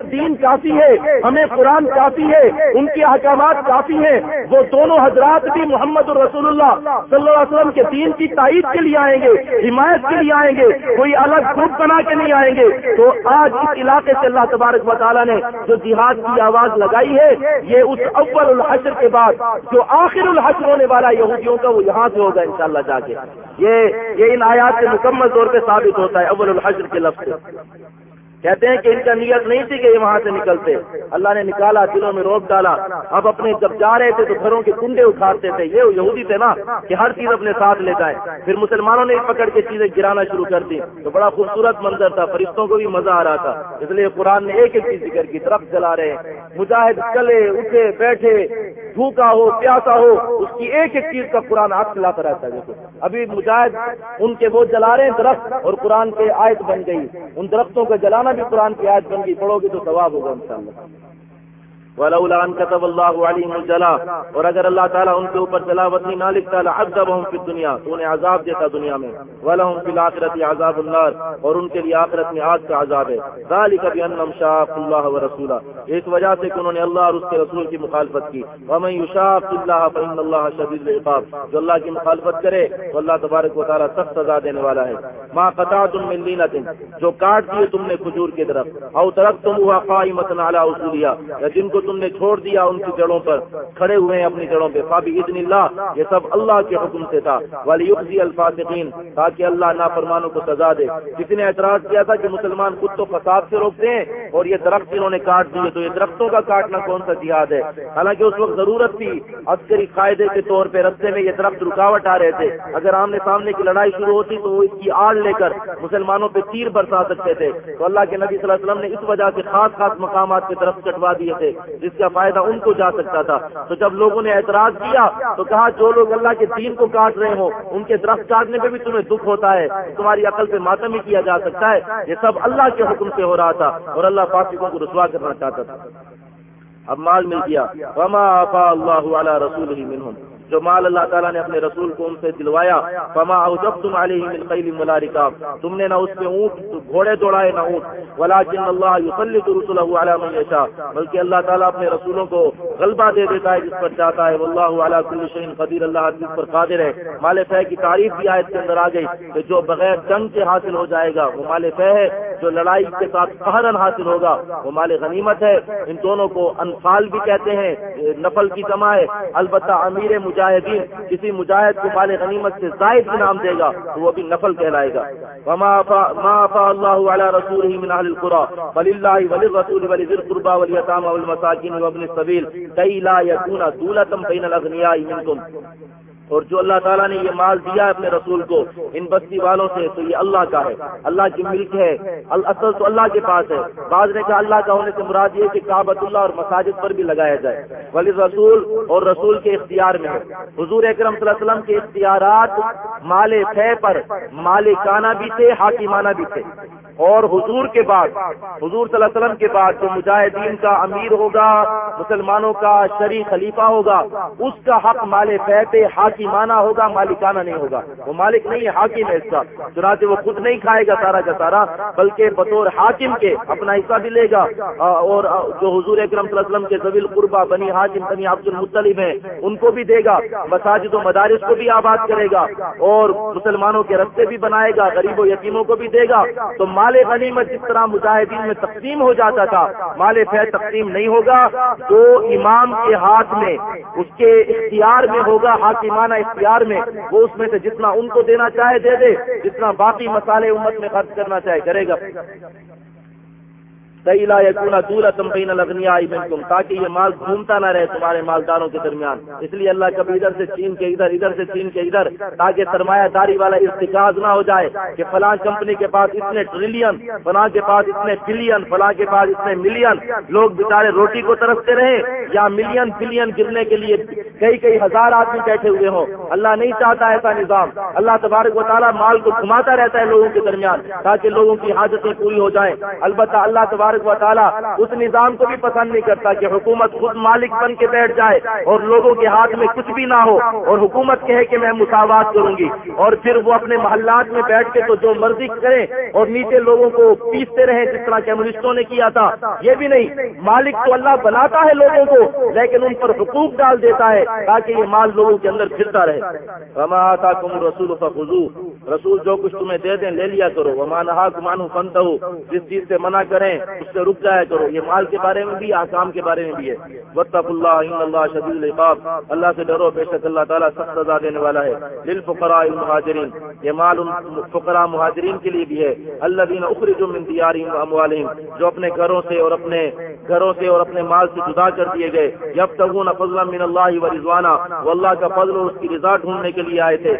دین کافی ہے، ہمیں قرآن کافی ہے، ان کے احکامات کافی ہیں۔ وہ دونوں حضرات بھی محمد الرسول اللہ صلی اللہ علیہ وسلم کے دین کی تائید کے لیے آئیں گے، حمایت کے لیے آئیں گے، کوئی الگ گروپ بنا کے نہیں آئیں گے۔ تو آج اس علاقے سے اللہ تبارک و تعالیٰ نے جو جہاد کی آواز لگائی ہے، یہ اس اول الحشر کے بعد جو آخر الحشر ہونے والا یہودیوں کا، وہ یہاں سے ہوگا انشاءاللہ جا کے۔ یہ یہ ان آیات سے مکمل طور پہ ثابت ہوتا ہے اول الحشر کے لفظ کہتے ہیں کہ ان کا نیت نہیں تھی کہ یہ وہاں سے نکلتے۔ اللہ نے نکالا، دلوں میں روک ڈالا۔ اب اپنے جب جا رہے تھے تو گھروں کے کنڈے اکھاڑتے تھے۔ یہ یہودی تھے نا کہ ہر چیز اپنے ساتھ لے جائیں پھر مسلمانوں نے پکڑ کے چیزیں گرانا شروع کر دی۔ تو بڑا خوبصورت منظر تھا، فرشتوں کو بھی مزہ آ رہا تھا۔ اس لیے قرآن نے ایک ایک چیز ذکر کی طرف جلا رہے ہیں۔ مجاہد چلے، اٹھے، بیٹھے، بھوکا ہو، پیاسا ہو، اس کی ایک ایک چیز کا قرآن آگ چلاتا رہتا ہے۔ دیکھو، ابھی مجاہد ان کے وہ جلا رہے ہیں درخت اور قرآن کے آیت بن گئی۔ ان درختوں کا جلانا بھی قرآن کی آیت بن گئی پڑھو گی تو ثواب ہوگا ان شاء اللہ ولولا ان كتب الله عليهم الجلاء اور اگر اللہ تعالیٰ ان کے اوپر جلاوت نہیں نہ لکھتا لعذبهم في الدنيا. تو انہیں عذاب دیتا دنیا میں. ولهم في الاخره عذاب النار. اور ان کے لیے آخرت میں آگ کا عذاب ہے. ذلك بانهم شاق الله ورسوله. اس وجہ سے کہ انہوں نے اللہ اور اس کے رسول کی مخالفت کی. ومن يشاق الله فان الله شديد العقاب. جو اللہ کی مخالفت کرے، تو اللہ تبارک و تعالی سخت سزا دینے والا ہے. ما قطعتم من لينه جو کاٹ دیے تم نے کھجور کے درخت او ترکتموها قائمه على اصولها. یا جن کو تم نے چھوڑ دیا ان کی جڑوں پر، کھڑے ہوئے ہیں اپنی جڑوں پہ۔ فابی ادن اللہ، یہ سب اللہ کے حکم سے تھا۔ والی الفاظین تاکہ اللہ نافرمانوں کو سزا دے۔ کسی نے اعتراض کیا تھا کہ مسلمان خود تو فساد سے روکتے ہیں اور یہ درخت انہوں نے کاٹ دیے، تو یہ درختوں کا کاٹنا کون سا جہاد ہے؟ حالانکہ اس وقت ضرورت تھی عسکری قاعدے کے طور پہ رستے میں یہ درخت رکاوٹ آ رہے تھے۔ اگر آمنے سامنے کی لڑائی شروع ہوتی تو وہ اس کی آڑ لے کر مسلمانوں پہ تیر برسا سکتے تھے۔ تو اللہ کے نبی صلی اللہ علیہ وسلم نے اس وجہ سے خاص خاص مقامات کے درخت کٹوا دیے تھے۔ جس کا فائدہ ان کو جا سکتا تھا۔ تو جب لوگوں نے اعتراض کیا، تو کہا، جو لوگ اللہ کے دین کو کاٹ رہے ہوں، ان کے درخت کاٹنے پہ بھی تمہیں دکھ ہوتا ہے، تمہاری عقل پہ ماتم ہی کیا جا سکتا ہے۔ یہ سب اللہ کے حکم سے ہو رہا تھا اور اللہ فاسقوں کو رسوا کرنا چاہتا تھا۔ اب مال مل گیا۔ وما آفا اللہ علی رسول ہی منہم جو مال اللہ تعالیٰ نے اپنے رسول کو ان سے دلوایا، فما جب تم علیہ من خیل تم نے نہ اس میں اونٹ، گھوڑے دوڑائے، نہ اونٹ۔ ولاکن اللہ یسلط رسولہ علی من یشاء بلکہ اللہ تعالیٰ اپنے رسولوں کو غلبہ دے دیتا ہے جس پر چاہتا ہے۔ واللہ علی کل شیء قدیر اللہ ہر چیز پر قادر ہے۔ مال فہ کی تعریف بھی آیت کے اندر آ گئی کہ جو بغیر جنگ کے حاصل ہو جائے گا، وہ مال فہ ہے۔ جو لڑائی کے ساتھ قہرن حاصل ہوگا، وہ مال غنیمت ہے۔ ان دونوں کو انفال بھی کہتے ہیں، نفل کی جمع ہے۔ البتہ امیر مجاہدین کسی مجاہد کو مال غنیمت سے زائد انعام دے گا تو وہ بھی نفل کہلائے گا۔ وما فا اللہ علی رسوله من اهل القرى وللہ وللرسول ولذی القربى واليتامى والمساكين وابن السبيل كي لا يكون دولتم بين الاغنياء منكم۔ اور جو اللہ تعالیٰ نے یہ مال دیا ہے اپنے رسول کو، ان بستی والوں سے، تو یہ اللہ کا ہے۔ اللہ کی ملک ہے۔ اصل تو اللہ کے پاس ہے۔ بعض نے کہا اللہ کا ہونے سے مراد یہ کہ کابت اللہ اور مساجد پر بھی لگایا جائے۔ ولی رسول اور رسول کے اختیار میں ہے۔ حضور اکرم صلی اللہ علیہ وسلم کے اختیارات مال فہ پر مالکانہ بھی تھے، حاکمانہ بھی تھے۔ اور حضور کے بعد، حضور صلی اللہ علیہ وسلم کے بعد جو مجاہدین کا امیر ہوگا، مسلمانوں کا شریف خلیفہ ہوگا، اس کا حق مال فہ پہ حاکمانہ ہوگا، مالکانہ نہیں ہوگا۔ وہ مالک نہیں ہے، حاکم ہے اس کا۔ چنانچہ وہ خود نہیں کھائے گا سارا کا سارا، بلکہ بطور حاکم کے اپنا حصہ بھی لے گا۔ اور جو حضور اکرم صلی اللہ علیہ وسلم کے زویل قربا بنی حاکم، بنی عبد المطلب ہیں، ان کو بھی دے گا۔ مساجد و مدارس کو بھی آباد کرے گا۔ اور مسلمانوں کے رستے بھی بنائے گا، غریب و یتیموں کو بھی دے گا۔ تو مال غنیمت جس طرح مجاہدین میں تقسیم ہو جاتا تھا، مال فہ تقسیم نہیں ہوگا۔ جو امام کے ہاتھ میں، اس کے اختیار میں ہوگا حاکمانہ اختیار میں، وہ اس میں سے جتنا ان کو دینا چاہے دے دے، جتنا باقی مسالے امت میں خرچ کرنا چاہے، کرے گا۔ لا یقونا دور تمبین لگنیا منکم، تاکہ یہ مال گھومتا نہ رہے تمہارے مالداروں کے درمیان۔ اس لیے اللہ کبھی ادھر سے چین کے ادھر ادھر سے چین کے ادھر، تاکہ سرمایہ داری والا ارتکاز نہ ہو جائے کہ فلاں کمپنی کے پاس اتنے ٹریلین، فلاں کے پاس اتنے بلین، فلاں کے پاس اتنے ملین۔ لوگ بےچارے روٹی کو ترستے رہے یا ملین، بلین گرنے کے لیے کئی کئی ہزار آدمی بیٹھے ہوئے ہوں۔ اللہ نہیں چاہتا ایسا نظام۔ اللہ تبارک و تعالیٰ مال کو گھماتا رہتا ہے لوگوں کے درمیان، تاکہ لوگوں کی حاجتیں پوری ہو جائیں۔ البتہ اللہ تبارک و تعالیٰ اس نظام کو بھی پسند نہیں کرتا کہ حکومت خود مالک بن کے بیٹھ جائے اور لوگوں کے ہاتھ میں کچھ بھی نہ ہو اور حکومت کہے کہ میں مساوات کروں گی اور پھر وہ اپنے محلات میں بیٹھ کے تو جو مرضی کریں اور نیچے لوگوں کو پیستے رہیں جس طرح کمیونسٹوں نے کیا تھا، یہ بھی نہیں۔ مالک تو اللہ بناتا ہے لوگوں کو، لیکن ان پر حقوق ڈال دیتا ہے تاکہ یہ مال لوگوں کے اندر پھرتا رہے۔ وما تم رسول فضو رسول جو کچھ تمہیں دے دیں لے لیا کرو۔ وما نہا کمانو فنت ہو جس چیز سے منع کریں اس سے رک جایا کرو۔ یہ مال کے بارے میں بھی، آسام کے بارے میں بھی ہے۔ وطف اللہ اللہ شدید القاب اللہ سے ڈرو، بے شک اللہ تعالیٰ سخت سزا دینے والا ہے۔ دل فقرا المہاجرین یہ مال ان فقراء مہاجرین کے لیے بھی ہے۔ اللہ دین اخری جو منتیاری جو اپنے گھروں سے اور اپنے گھروں سے اور اپنے مال سے جدا کر دیے گئے۔ جب تک فضل من اللہ و رضوانہ وہ اللہ کا فضل اور اس کی رضا ڈھونڈنے کے لیے آئے تھے۔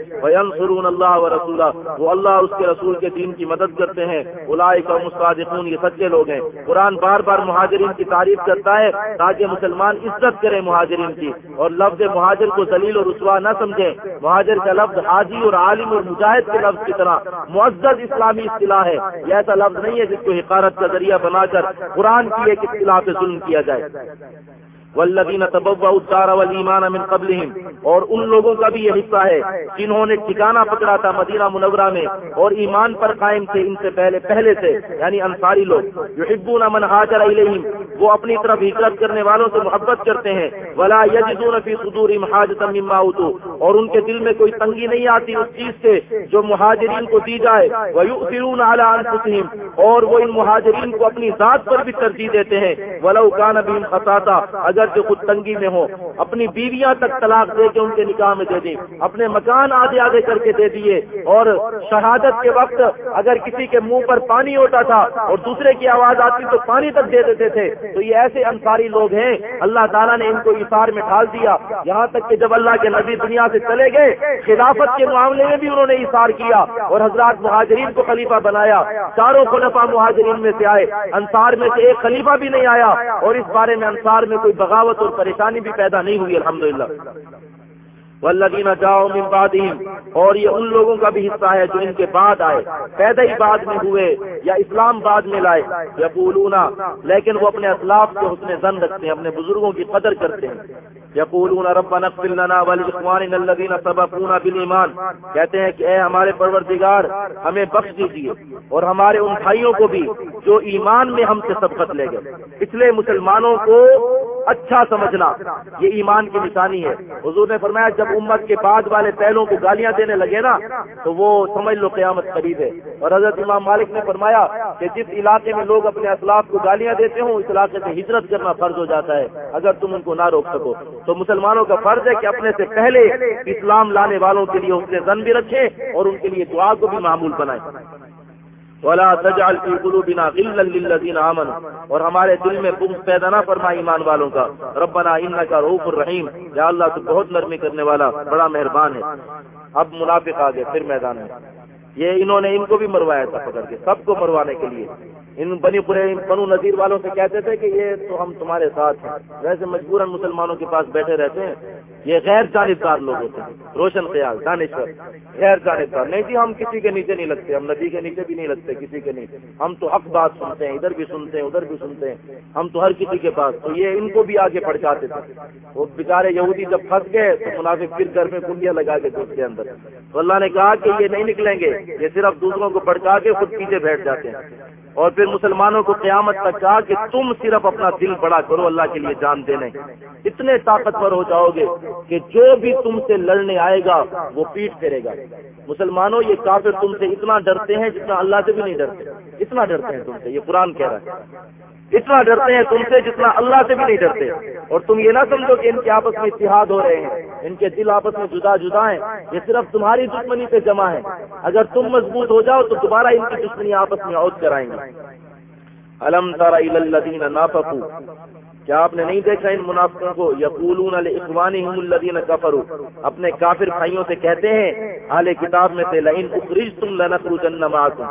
سرون اللہ و رسولہ وہ اللہ اس کے رسول کے دین کی مدد کرتے ہیں۔ الائی کا مستعدون یہ سچے لوگ ہیں۔ قرآن بار بار مہاجرین کی تعریف کرتا ہے تاکہ مسلمان عزت کریں مہاجرین کی۔ اور لفظ مہاجر کو دلیل اور رسوا نہ سمجھیں۔ مہاجر کا لفظ حاجی اور عالم اور مجاہد کے لفظ کی طرح۔ معزز اسلامی اصطلاح ہے۔ یہ ایسا لفظ نہیں ہے جس کو حکارت کا ذریعہ بنا کر قرآن کی ایک اصطلاح پہ ظلم کیا جائے۔ والذین تبوأوا الدار والایمان من قبلهم اور ان لوگوں کا بھی یہ حصہ ہے جنہوں نے ٹھکانہ پکڑا تھا مدینہ منورہ میں، اور ایمان پر قائم تھے ان سے پہلے پہلے سے یعنی انصاری لوگ۔ یحبون من هاجر الیہم، وہ اپنی طرف ہجرت کرنے والوں سے محبت کرتے ہیں۔ ولا یجدون فی صدورهم حاجتا مما اوتوا، اور ان کے دل میں کوئی تنگی نہیں آتی اس چیز سے جو مہاجرین کو دی جائے۔ ویؤثرون علی انفسهم اور وہ ان مہاجرین کو اپنی ذات پر بھی ترجیح دیتے ہیں۔ ولو کان بهم خطاطا اگر جو خود تنگی میں ہو، اپنی بیویاں تک طلاق دے کے ان کے نکاح میں دے دی اپنے مکان آدھے آدھے کر کے دے دیے، اور شہادت کے وقت اگر کسی کے منہ پر پانی ہوتا تھا اور دوسرے کی آواز آتی تو پانی تک دے دیتے تھے۔ تو یہ ایسے انصاری لوگ ہیں، اللہ تعالیٰ نے ان کو اشار میں ڈال دیا۔ یہاں تک کہ جب اللہ کے نبی دنیا سے چلے گئے، خلافت کے معاملے میں بھی انہوں نے اشار کیا اور حضرات مہاجرین کو خلیفہ بنایا۔ چاروں خلفا مہاجرین میں سے آئے۔ انصار میں سے ایک خلیفہ بھی نہیں آیا اور اس بارے میں انصار میں کوئی بغاوت اور پریشانی بھی پیدا نہیں ہوئی، الحمدللہ۔ والذین جاؤ من بعدہم، اور یہ ان لوگوں کا بھی حصہ ہے جو ان کے بعد آئے، پیدا ہی بعد میں ہوئے یا اسلام بعد میں لائے۔ یا بولونا لیکن وہ اپنے اسلاف کو حسن زن رکھتے ہیں، اپنے بزرگوں کی قدر کرتے ہیں۔ یقولون، ربنا اغفر لنا ولاخواننا الذين سبقونا بالایمان۔ کہتے ہیں کہ اے ہمارے پروردگار، ہمیں بخش دیجیے اور ہمارے ان بھائیوں کو بھی جو ایمان میں ہم سے سبقت لے گئے۔ پچھلے مسلمانوں کو اچھا سمجھنا، یہ ایمان کی نشانی ہے۔ حضور نے فرمایا، جب امت کے بعد والے پہلوں کو گالیاں دینے لگے نا، تو وہ سمجھ لو قیامت قریب ہے۔ اور حضرت امام مالک نے فرمایا کہ جس علاقے میں لوگ اپنے اسلاف کو گالیاں دیتے ہوں، اس علاقے سے ہجرت کرنا فرض ہو جاتا ہے، اگر تم ان کو نہ روک سکو۔ تو مسلمانوں کا فرض ہے کہ اپنے سے پہلے اسلام لانے والوں کے لیے اس زن بھی رکھیں اور ان کے لیے دعا کو بھی معمول بنائیں۔ ولا تجعل في قلوبنا غلا للذين امنوا اور ہمارے دل میں بغض پیدا نہ فرما ایمان والوں کا۔ ربنا انك رؤوف الرحیم یا اللہ تو بہت نرمی کرنے والا، بڑا مہربان ہے۔ اب منافق آ گئے پھر میدان میں۔ یہ انہوں نے ان کو بھی مروایا تھا پکڑ کے، سب کو مروانے کے لیے۔ ان بنی پورے بنو نذیر والوں سے کہتے تھے کہ یہ تو ہم تمہارے ساتھ ہیں۔ ویسے مجبوراً مسلمانوں کے پاس بیٹھے رہتے ہیں۔ یہ غیر جانبدار لوگ ہوتے ہیں۔ روشن خیال، دانشور، غیر جانبدار۔ نہیں جی ہم کسی کے نیچے نہیں لگتے، ہم ندی کے نیچے بھی نہیں لگتے، کسی کے نیچے ہم تو حق بات سنتے ہیں، ادھر بھی سنتے ہیں، ادھر بھی سنتے ہیں۔ ہم تو ہر کسی کے پاس۔ تو یہ ان کو بھی آگے پڑکاتے تھے۔ وہ بیچارے یہودی جب پھنس گئے تو منافق پھر گھر میں کنڈیاں لگا کے اس کے اندر۔ تو اللہ نے کہا کہ یہ نہیں نکلیں گے، یہ صرف دوسروں کو پڑکا کے خود پیچھے بیٹھ جاتے ہیں۔ اور پھر مسلمانوں کو قیامت تک کہا کہ تم صرف اپنا دل بڑا کرو، اللہ کے لیے جان دینے اتنے طاقتور ہو جاؤ گے کہ جو بھی تم سے لڑنے آئے گا، وہ پیٹ پھیرے گا۔ مسلمانوں، یہ کافر تم سے اتنا ڈرتے ہیں جتنا اللہ سے بھی نہیں ڈرتے۔ اتنا ڈرتے ہیں تم سے، یہ قرآن کہہ رہا ہے۔ اتنا ڈرتے ہیں تم سے جتنا اللہ سے بھی نہیں ڈرتے۔ اور تم یہ نہ سمجھو کہ ان کے آپس میں اتحاد ہو رہے ہیں، ان کے دل آپس میں جدا جدا ہیں۔ یہ صرف تمہاری دشمنی پہ جمع ہے۔ اگر تم مضبوط ہو جاؤ تو دوبارہ ان کی دشمنی آپس میں عود کرائیں گے۔ الم تارا الدین نافقو کیا آپ نے نہیں دیکھا ان منافقوں کو؟ یقولون اخوانی الدین کفر اپنے کافر بھائیوں سے کہتے ہیں، اہل کتاب میں سے لئن اخرج تم لنخرجن معكم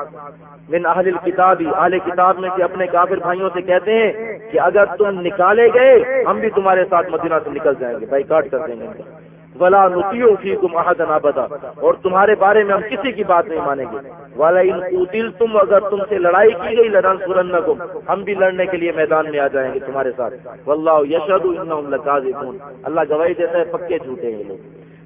من اہل الكتاب، اہل کتاب میں سے اپنے کافر بھائیوں سے کہتے ہیں کہ اگر تم نکالے گئے، ہم بھی تمہارے ساتھ مدینہ سے نکل جائیں گے۔ بائی کاٹ کر دیں گے۔ ولا نتیو فی تم بتا اور تمہارے بارے میں ہم کسی کی بات نہیں مانیں گے۔ والا ان تم اگر تم سے لڑائی کی گئی لڑن سورن ہم بھی لڑنے کے لیے میدان میں آ جائیں گے تمہارے ساتھ۔ واللہ یشہد انہم لکاذبون اللہ گواہی دیتا ہے، پکے جھوٹے ہیں لوگ۔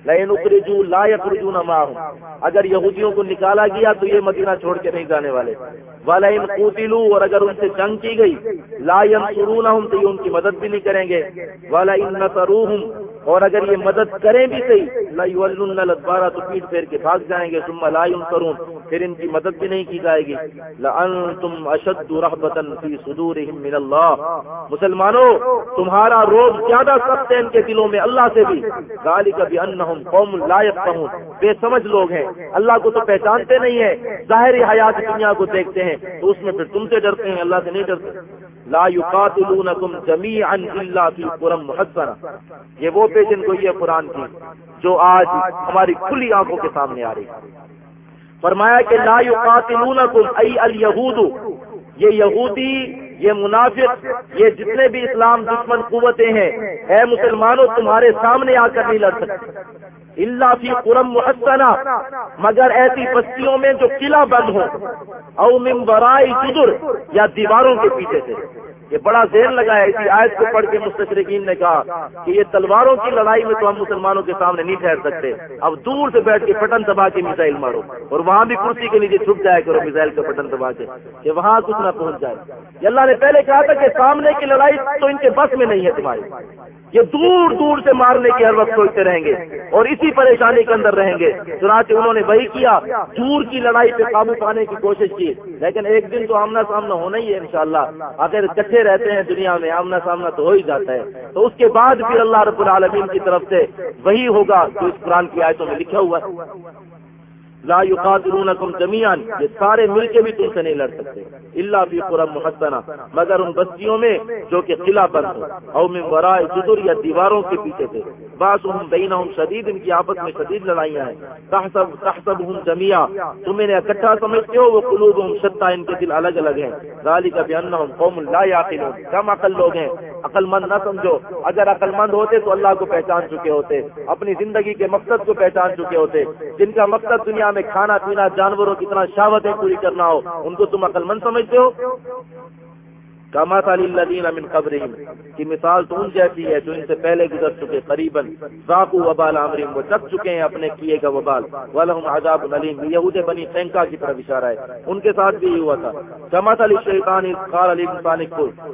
لئن اخرجو لا یخرجون معهم۔ اگر یہودیوں کو نکالا گیا تو یہ مدینہ چھوڑ کے نہیں جانے والے۔ والا ان اور اگر ان سے جنگ کی گئی، لا ينصرونهم، تو یہ ان کی مدد بھی نہیں کریں گے۔ والا ان اور اگر یہ مدد کریں بھی صحیح لا لدبارہ تو پیٹ پھیر کے بھاگ جائیں گے۔ ثم لا کروں پھر ان کی مدد بھی نہیں کی جائے گی۔ لانتم اشد رحبتا فی صدورهم من اللہ مسلمانوں، تمہارا روز زیادہ سخت ہے ان کے دلوں میں اللہ سے بھی۔ ذالک بانہم قوم لا يفقهون۔ بے سمجھ لوگ ہیں۔ اللہ کو تو پہچانتے نہیں ہیں۔ ظاہری حیات دنیا کو دیکھتے ہیں۔ ہیں تو اس میں پھر تم سے ڈرتے ہیں، اللہ سے نہیں ڈرتے۔ لا يقاتلونكم جميعا الا في قرى محصنه یہ وہ پیشن کو یہ قرآن کی جو آج ہماری کھلی آنکھوں کے سامنے آ رہی ہے۔ فرمایا کہ لا يقاتلونكم اي اليهود یہ یہودی، یہ منافق، یہ جتنے بھی اسلام دشمن قوتیں ہیں، اے مسلمانوں، تمہارے سامنے آ کر نہیں لڑ سکتے۔ اللہ فی قرم محسنہ، مگر ایسی بستیوں میں جو قلعہ بند ہو او من برائی جدر یا دیواروں کے پیچھے سے۔ یہ بڑا زیر لگا ہے۔ اسی آیت کو پڑھ کے مستشرقین نے کہا کہ یہ تلواروں کی لڑائی میں تو ہم مسلمانوں کے سامنے نہیں ٹھہر سکتے۔ اب دور سے بیٹھ کے پٹن دبا کے میزائل مارو اور وہاں بھی کرسی کے نیچے چھپ جائے کرو میزائل کا پٹن دبا کے کہ وہاں کچھ نہ پہنچ جائے۔ یہ اللہ نے پہلے کہا تھا کہ سامنے کی لڑائی تو ان کے بس میں نہیں ہے تمہاری۔ یہ دور دور سے مارنے کی ہر وقت سوچتے رہیں گے اور اسی پریشانی کے اندر رہیں گے۔ چنانچہ انہوں نے وہی کیا، دور کی لڑائی پہ قابو پانے کی کوشش کی۔ لیکن ایک دن تو آمنا سامنا ہونا ہی ہے انشاءاللہ۔ اگر بیٹھے رہتے ہیں دنیا میں، آمنا سامنا تو ہو ہی جاتا ہے۔ تو اس کے بعد پھر اللہ رب العالمین کی طرف سے وہی ہوگا جو اس قرآن کی آیتوں میں لکھا ہوا ہے۔ لا يقاتلونكم جميعا، یہ سارے مل کے بھی تم سے نہیں لڑ سکتے۔ اللہ بھی قرب محسنہ مگر ان بستیوں میں جو کہ قلعہ بند ہو۔ او من ورائے جدر یا دیواروں کے پیچھے تھے بعض ہم بینہم شدید ان کی آپس میں شدید لڑائیاں ہیں۔ تحسب تحسبهم جميعا۔ تم انہیں اکٹھا سمجھتے ہو، وہ قلوبهم شتا ان کے دل الگ الگ ہیں۔ ذالک بانہم قوم لا يعقلون۔ کم عقل لوگ ہیں۔ عقل مند نہ سمجھو۔ اگر عقل مند ہوتے تو اللہ کو پہچان چکے ہوتے۔ اپنی زندگی کے مقصد کو پہچان چکے ہوتے۔ جن کا مقصد دنیا میں کھانا پینا جانوروں کی طرح شاوتیں پوری کرنا ہو، ان کو تم عقل مند سمجھتے ہو؟ کامات علی امن قبر کی مثال تو ان جیسی ہے جو ان سے پہلے گزر چکے قریباً۔ ذاکو وبال عامرین وہ چک چکے ہیں اپنے کیے کا وبال۔ والم عذاب علیم یہود بنی تینکا کی طرف اشارہ ہے۔ ان کے ساتھ بھی ہوا تھا۔ کمات علی شیطان قال علی انسان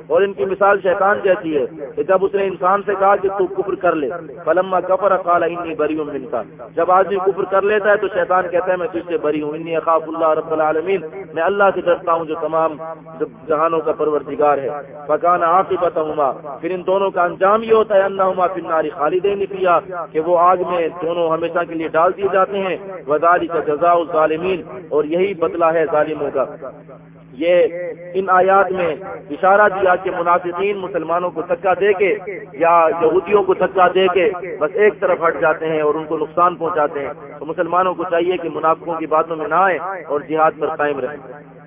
اور ان کی مثال شیطان جیسی ہے کہ جب اس نے انسان سے کہا کہ تو کفر کر لے، فلما کفر قال انی بری من کا جب آدمی کفر کر لیتا ہے تو شیطان کہتا ہے، میں تجھ سے بری ہوں، انی اخاف اللہ رب العالمین۔ میں اللہ سے ڈرتا ہوں جو تمام جہانوں کا پروردگار ہے۔ پکانا آپ ہی پھر ان دونوں کا انجام یہ ہوتا ہے اللہ پھر ناری خالدین پیا کہ وہ آگ میں دونوں ہمیشہ کے لیے ڈال دیے جاتے ہیں۔ وزاری کا جزا ظالمین اور یہی بدلہ ہے ظالموں کا۔ یہ ان آیات میں اشارہ دیا کہ منافقین مسلمانوں کو تھکا دے کے یا یہودیوں کو تھکا دے کے بس ایک طرف ہٹ جاتے ہیں اور ان کو نقصان پہنچاتے ہیں۔ تو مسلمانوں کو چاہیے کہ منافقوں کی باتوں میں نہ آئیں اور جہاد پر قائم رہیں۔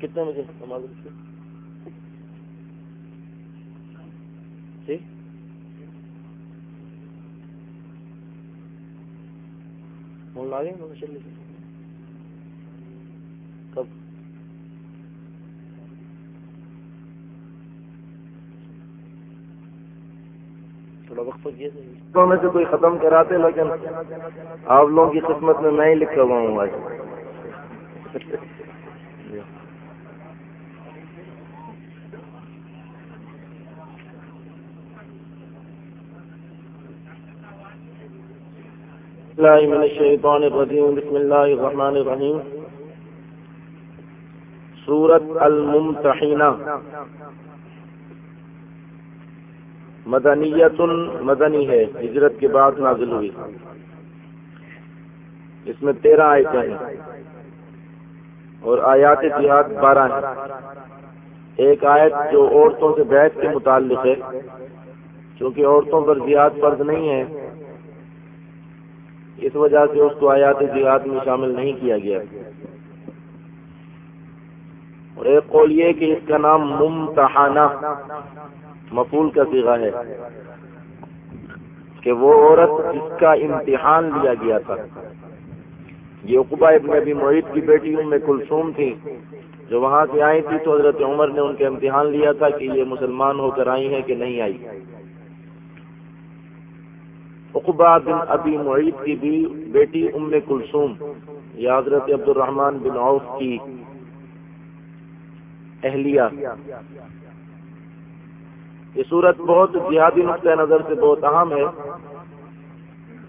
کتنے بجے نماز ٹھیک فون لا گئے کب؟ تھوڑا وقت تو میں سے کوئی ختم کراتے لیکن آپ لوگوں کی قسمت میں میں ہی لکھا ہوا ہوں آج۔ الله من الشيطان الرجيم. بسم الله الرحمن الرحيم. سورة الممتحنة. مدنیت مدنی ہے، ہجرت کے بعد نازل ہوئی۔ اس میں تیرہ آیتیں ہیں۔ اور آیات جہاد بارہ ہیں۔ ایک آیت جو عورتوں سے بیٹھ کے متعلق ہے، چونکہ عورتوں پر جہاد فرض نہیں ہے۔ اس وجہ سے اس کو آیات جہاد میں شامل نہیں کیا گیا۔ اور ایک قول یہ کہ اس کا نام ممتحانہ مفول کا سیغا ہے، کہ وہ عورت جس کا امتحان لیا گیا تھا۔ یہ اقبا ابن ابی معید کی بیٹی ام کلثوم تھی، جو وہاں سے آئی تھی تو حضرت عمر نے ان کے امتحان لیا تھا کہ یہ مسلمان ہو کر آئی ہیں کہ نہیں آئی۔ اقبا بن ابی معید کی بھی بیٹی ام کلثوم یا حضرت عبد الرحمان بن عوف کی اہلیہ۔ یہ صورت بہت جہادی نقطۂ نظر سے بہت اہم ہے۔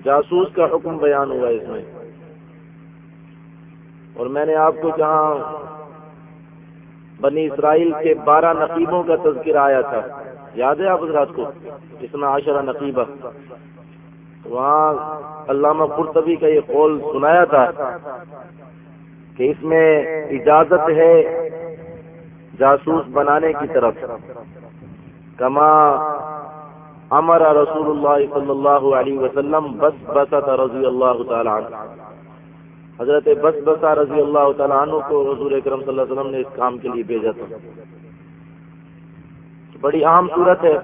جاسوس کا حکم بیان ہوا اس میں۔ اور میں نے آپ کو جہاں بنی اسرائیل کے بارہ نقیبوں کا تذکر آیا تھا، یاد ہے آپ حضرات کو؟ اس میں عشرہ نقیبہ۔ وہاں علامہ پرتبی کا یہ قول سنایا تھا کہ اس میں اجازت ہے جاسوس بنانے کی طرف۔ کما امر رسول اللہ صلی اللہ علیہ وسلم بس بسا رضی اللہ تعالیٰ عنہ۔ حضرت بس بسا رضی اللہ تعالیٰ عنہ کو رسول اکرم صلی اللہ علیہ وسلم نے اس کام کے لیے بھیجا تھا۔ بڑی اہم صورت ہے۔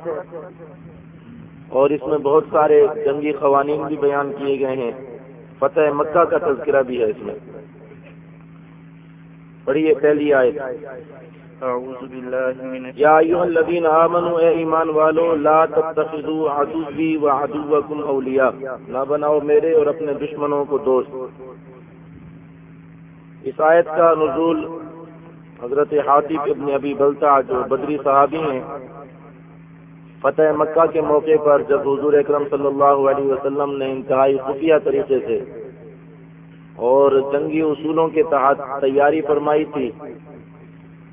اور اس میں بہت سارے جنگی قوانین بھی بیان کیے گئے ہیں۔ فتح مکہ کا تذکرہ بھی ہے اس میں۔ پڑھیے پہلی آئے اعوذ باللہ من یا ایوہ الذین آمنوا اے ایمان والو لا تتخذوا عدوی و عدوکم اولیاء۔ نہ بناؤ میرے اور اپنے دشمنوں کو دوست۔ اس آیت کا نزول حضرت حاطب ابن ابی بلتا جو بدری صحابی ہیں فتح مکہ کے موقع پر جب حضور اکرم صلی اللہ علیہ وسلم نے انتہائی خفیہ طریقے سے اور جنگی اصولوں کے تحت تیاری فرمائی تھی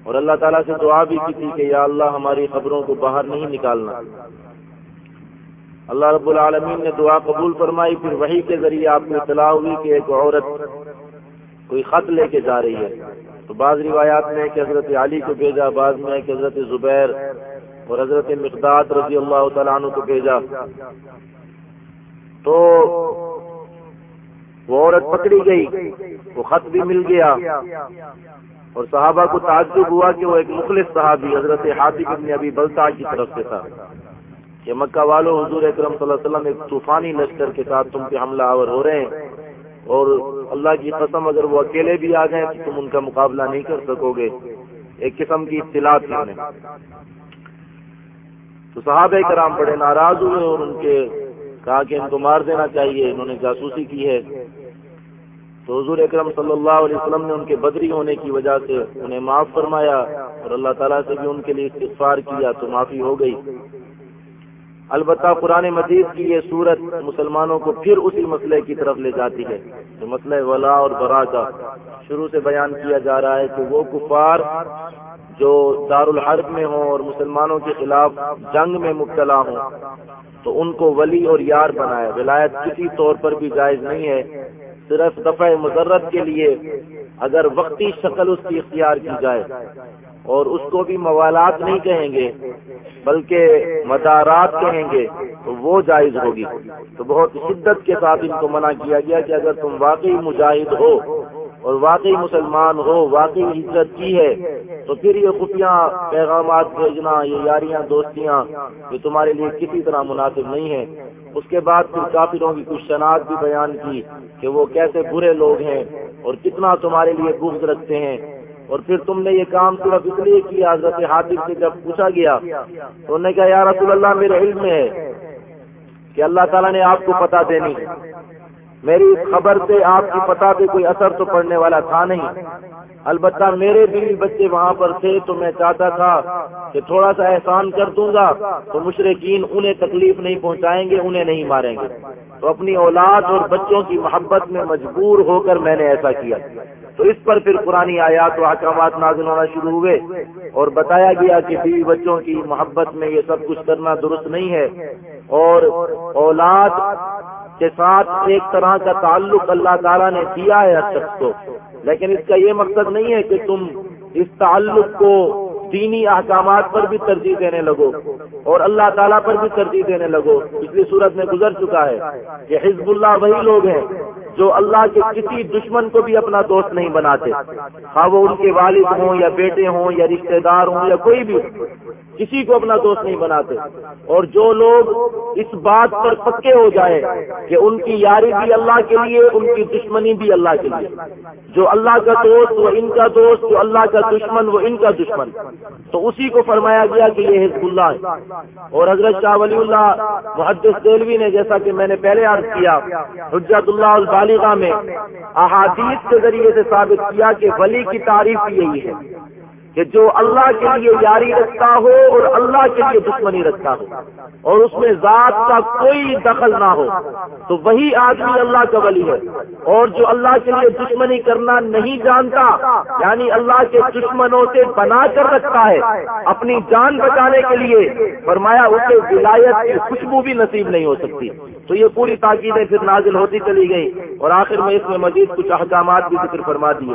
اور اللہ تعالیٰ سے دعا بھی کی تھی کہ یا اللہ ہماری خبروں کو باہر نہیں نکالنا۔ اللہ رب العالمین نے دعا قبول فرمائی، پھر وہی کے ذریعے آپ کو اطلاع ہوئی کہ ایک عورت کوئی خط لے کے جا رہی ہے۔ تو بعض روایات میں کہ حضرت علی کو بھیجا، بعض میں کہ حضرت زبیر اور حضرت مقداد رضی اللہ تعالیٰ عنہ کو بھیجا۔ تو وہ عورت پکڑی گئی، وہ خط بھی مل گیا۔ اور صحابہ کو تعجب ہوا کہ وہ ایک مخلص صحابی حضرت حاطب ابن ابی بلتا کی طرف سے تھا، کہ مکہ والوں حضور اکرم صلی اللہ علیہ وسلم ایک طوفانی لشکر کے ساتھ تم پہ حملہ آور ہو رہے ہیں۔ اور اللہ کی قسم اگر وہ اکیلے بھی آ گئے تو تم ان کا مقابلہ نہیں کر سکو گے۔ ایک قسم کی اطلاع تھی انہیں۔ تو صحابہ کرام بڑے ناراض ہوئے اور ان کے کہا کہ ان کو مار دینا چاہیے، انہوں نے جاسوسی کی ہے۔ تو حضور اکرم صلی اللہ علیہ وسلم نے ان کے بدری ہونے کی وجہ سے انہیں معاف فرمایا اور اللہ تعالیٰ سے بھی ان کے لیے استغفار کیا تو معافی ہو گئی۔ البتہ قرآن مجید کی یہ صورت مسلمانوں کو پھر اسی مسئلے کی طرف لے جاتی ہے، جو مسئلہ ولا اور برا کا شروع سے بیان کیا جا رہا ہے کہ وہ کفار جو دار الحرب میں ہوں اور مسلمانوں کے خلاف جنگ میں مبتلا ہوں، تو ان کو ولی اور یار بنائے ولایت کسی طور پر بھی جائز نہیں ہے، صرف دفع مذرت کے لیے اگر وقتی شکل اس کی اختیار کی جائے۔ اور اس کو بھی موالات نہیں کہیں گے، بلکہ مدارات کہیں گے، تو وہ جائز ہوگی۔ تو بہت شدت کے ساتھ ان کو منع کیا گیا کہ اگر تم واقعی مجاہد ہو اور واقعی مسلمان ہو، واقعی ہجرت کی ہے، تو پھر یہ خفیہ پیغامات بھیجنا، یہ یاریاں، دوستیاں یہ تمہارے لیے کسی طرح مناسب نہیں ہے اس کے بعد پھر کافروں کی کچھ شناخت بھی بیان کی کہ وہ کیسے برے لوگ ہیں اور کتنا تمہارے لیے بغض رکھتے ہیں۔ اور پھر تم نے یہ کام صرف اس لیے کیا، حضرت حاطف سے جب پوچھا گیا، تو انہوں نے کہا، یا رسول اللہ، میرے علم میں ہے کہ اللہ تعالیٰ نے آپ کو پتا دینی۔ میری خبر سے آپ کی پتا پہ کوئی اثر تو پڑنے والا تھا نہیں۔ البتہ میرے بیوی بچے وہاں پر تھے تو میں چاہتا تھا کہ تھوڑا سا احسان کر دوں گا تو مشرقین انہیں تکلیف نہیں پہنچائیں گے، انہیں نہیں ماریں گے۔ تو اپنی اولاد اور بچوں کی محبت میں مجبور ہو کر میں نے ایسا کیا۔ تو اس پر پھر پرانی آیات و احکامات نازل ہونا شروع ہوئے اور بتایا گیا کہ بیوی بچوں کی محبت میں یہ سب کچھ کرنا درست نہیں ہے اور اولاد کے ساتھ ایک طرح کا تعلق اللہ تعالیٰ نے دیا ہے حد تک تو لیکن اس کا یہ مقصد نہیں ہے کہ تم اس تعلق کو دینی احکامات پر بھی ترجیح دینے لگو اور اللہ تعالیٰ پر بھی ترجیح دینے لگو۔ پچھلی صورت میں گزر چکا ہے کہ حزب اللہ وہی لوگ ہیں جو اللہ کے کسی دشمن کو بھی اپنا دوست نہیں بناتے۔ ہاں وہ ان کے والد ہوں یا بیٹے ہوں یا رشتے دار ہوں یا کوئی بھی کسی کو اپنا دوست نہیں بناتے۔ اور جو لوگ اس بات پر پکے ہو جائے کہ ان کی یاری بھی اللہ کے لیے، ان کی دشمنی بھی اللہ کے لیے۔ جو اللہ کا دوست وہ ان کا دوست، جو اللہ کا دشمن وہ ان کا دشمن۔ تو اسی کو فرمایا گیا کہ یہ حزب اللہ ہے۔ اور حضرت شاہ ولی اللہ، محدث دلوی نے جیسا کہ میں نے پہلے عرض کیا، حجت اللہ البالغہ میں احادیث کے ذریعے سے ثابت کیا کہ ولی کی تعریف یہی ہے۔ کہ جو اللہ کے لیے یاری رکھتا ہو اور اللہ کے لیے دشمنی رکھتا ہو اور اس میں ذات کا کوئی دخل نہ ہو، تو وہی آدمی اللہ کا ولی ہے۔ اور جو اللہ کے لیے دشمنی کرنا نہیں جانتا یعنی اللہ کے دشمنوں سے بنا کر رکھتا ہے اپنی جان بچانے کے لیے، فرمایا اسے ولایت کی خوشبو بھی نصیب نہیں ہو سکتی۔ تو یہ پوری تاکیدیں پھر نازل ہوتی چلی گئی اور آخر میں اس میں مزید کچھ احکامات بھی ذکر فرما دیے۔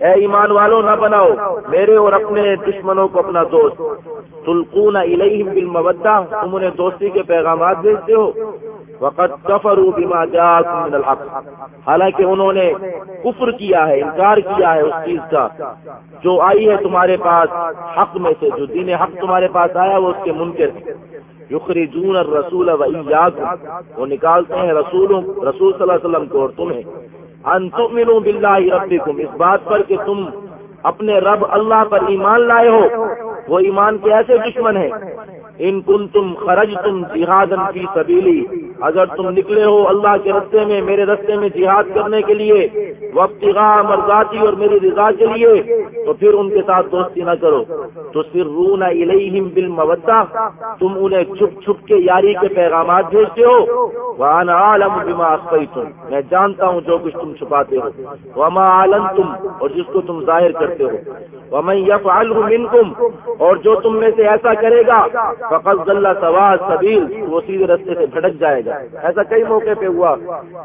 اے ایمان والو، نہ بناؤ، میرے اور اپنے دشمنوں کو اپنا دوست۔ تلقون الیہم بالمودہ، تم انہیں دوستی کے پیغامات بھیجتے ہو۔ وقت کفروا بما جاءکم من الحق۔ حالانکہ انہوں نے کفر کیا ہے، انکار کیا ہے اس چیز کا۔ جو آئی ہے تمہارے پاس، حق میں سے، جو دین حق تمہارے پاس آیا، وہ اس کے منکر یخرجون الرسول و وہ نکالتے ہیں رسولوں، رسول صلی اللہ علیہ وسلم کو اور تمہیں۔ ان تؤمنوا باللہ ربکم، اس بات پر کہ تم اپنے رب اللہ پر ایمان لائے ہو، وہ ایمان کے ایسے دشمن ہیں۔ ان کن تم خرج تم جہاد کی سبیلی۔ اگر تم نکلے ہو اللہ کے رستے میں، میرے رستے میں جہاد کرنے کے لیے وقت مرضاتی اور میری رضا کے لیے، تو پھر ان کے ساتھ دوستی نہ کرو۔ تو پھر رونا الیہم بالمودہ، تم انہیں چھپ چھپ کے یاری کے پیغامات بھیجتے ہو۔ وانا عالم بما اخفیتم میں جانتا ہوں جو کچھ تم چھپاتے ہو۔ وما عالم تم اور جس کو تم ظاہر کرتے ہو۔ ومن يفعله منكم، اور جو تم میں سے ایسا کرے گا فقط ذلہ سواد سبیل وہ سیدھے رستے سے بھٹک جائے گا۔ ایسا کئی موقع پہ ہوا۔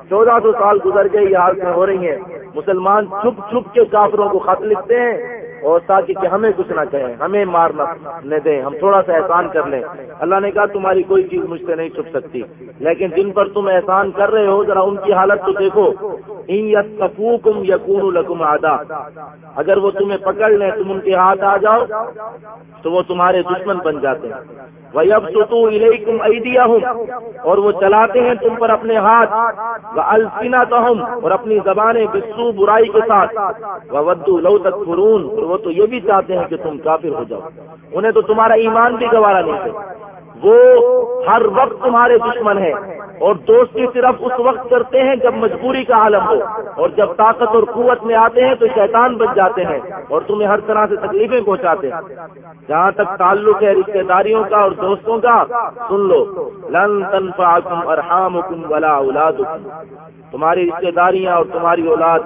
چودہ سو سال گزر گئے، یہ حالتیں ہو رہی ہیں۔ مسلمان چھپ چھپ کے کافروں کو خط لکھتے ہیں۔ اور تاکہ کہ ہمیں کچھ نہ کہیں، ہمیں مارنا نہ دیں، ہم تھوڑا سا احسان کر لیں۔ اللہ نے کہا، تمہاری کوئی چیز مجھ سے نہیں چھپ سکتی۔ لیکن جن پر تم احسان کر رہے ہو، ذرا ان کی حالت تو دیکھو۔ کم یقون الکم آدا اگر وہ تمہیں پکڑ لیں، تم ان کے ہاتھ آ جاؤ، تو وہ تمہارے دشمن بن جاتے ہیں۔ وہ اب تو تم ہوں اور وہ چلاتے ہیں تم پر اپنے ہاتھ۔ وہ الفینا تو اور اپنی زبانیں بسو برائی کے ساتھ۔ وہ ودو لو تک فرون اور وہ تو یہ بھی چاہتے ہیں کہ تم کافر ہو جاؤ۔ انہیں تو تمہارا ایمان بھی گوارا نہیں کرتا وہ ہر وقت تمہارے دشمن ہیں اور دوستی صرف اس وقت کرتے ہیں جب مجبوری کا عالم ہو اور جب طاقت اور قوت میں آتے ہیں تو شیطان بچ جاتے ہیں اور تمہیں ہر طرح سے تکلیفیں پہنچاتے ہیں۔ جہاں تک تعلق ہے رشتے داریوں کا اور دوستوں کا، سن لو، لن تنفعکم ارحامکم ولا اولادکم۔ تمہاری رشتے داریاں اور تمہاری اولاد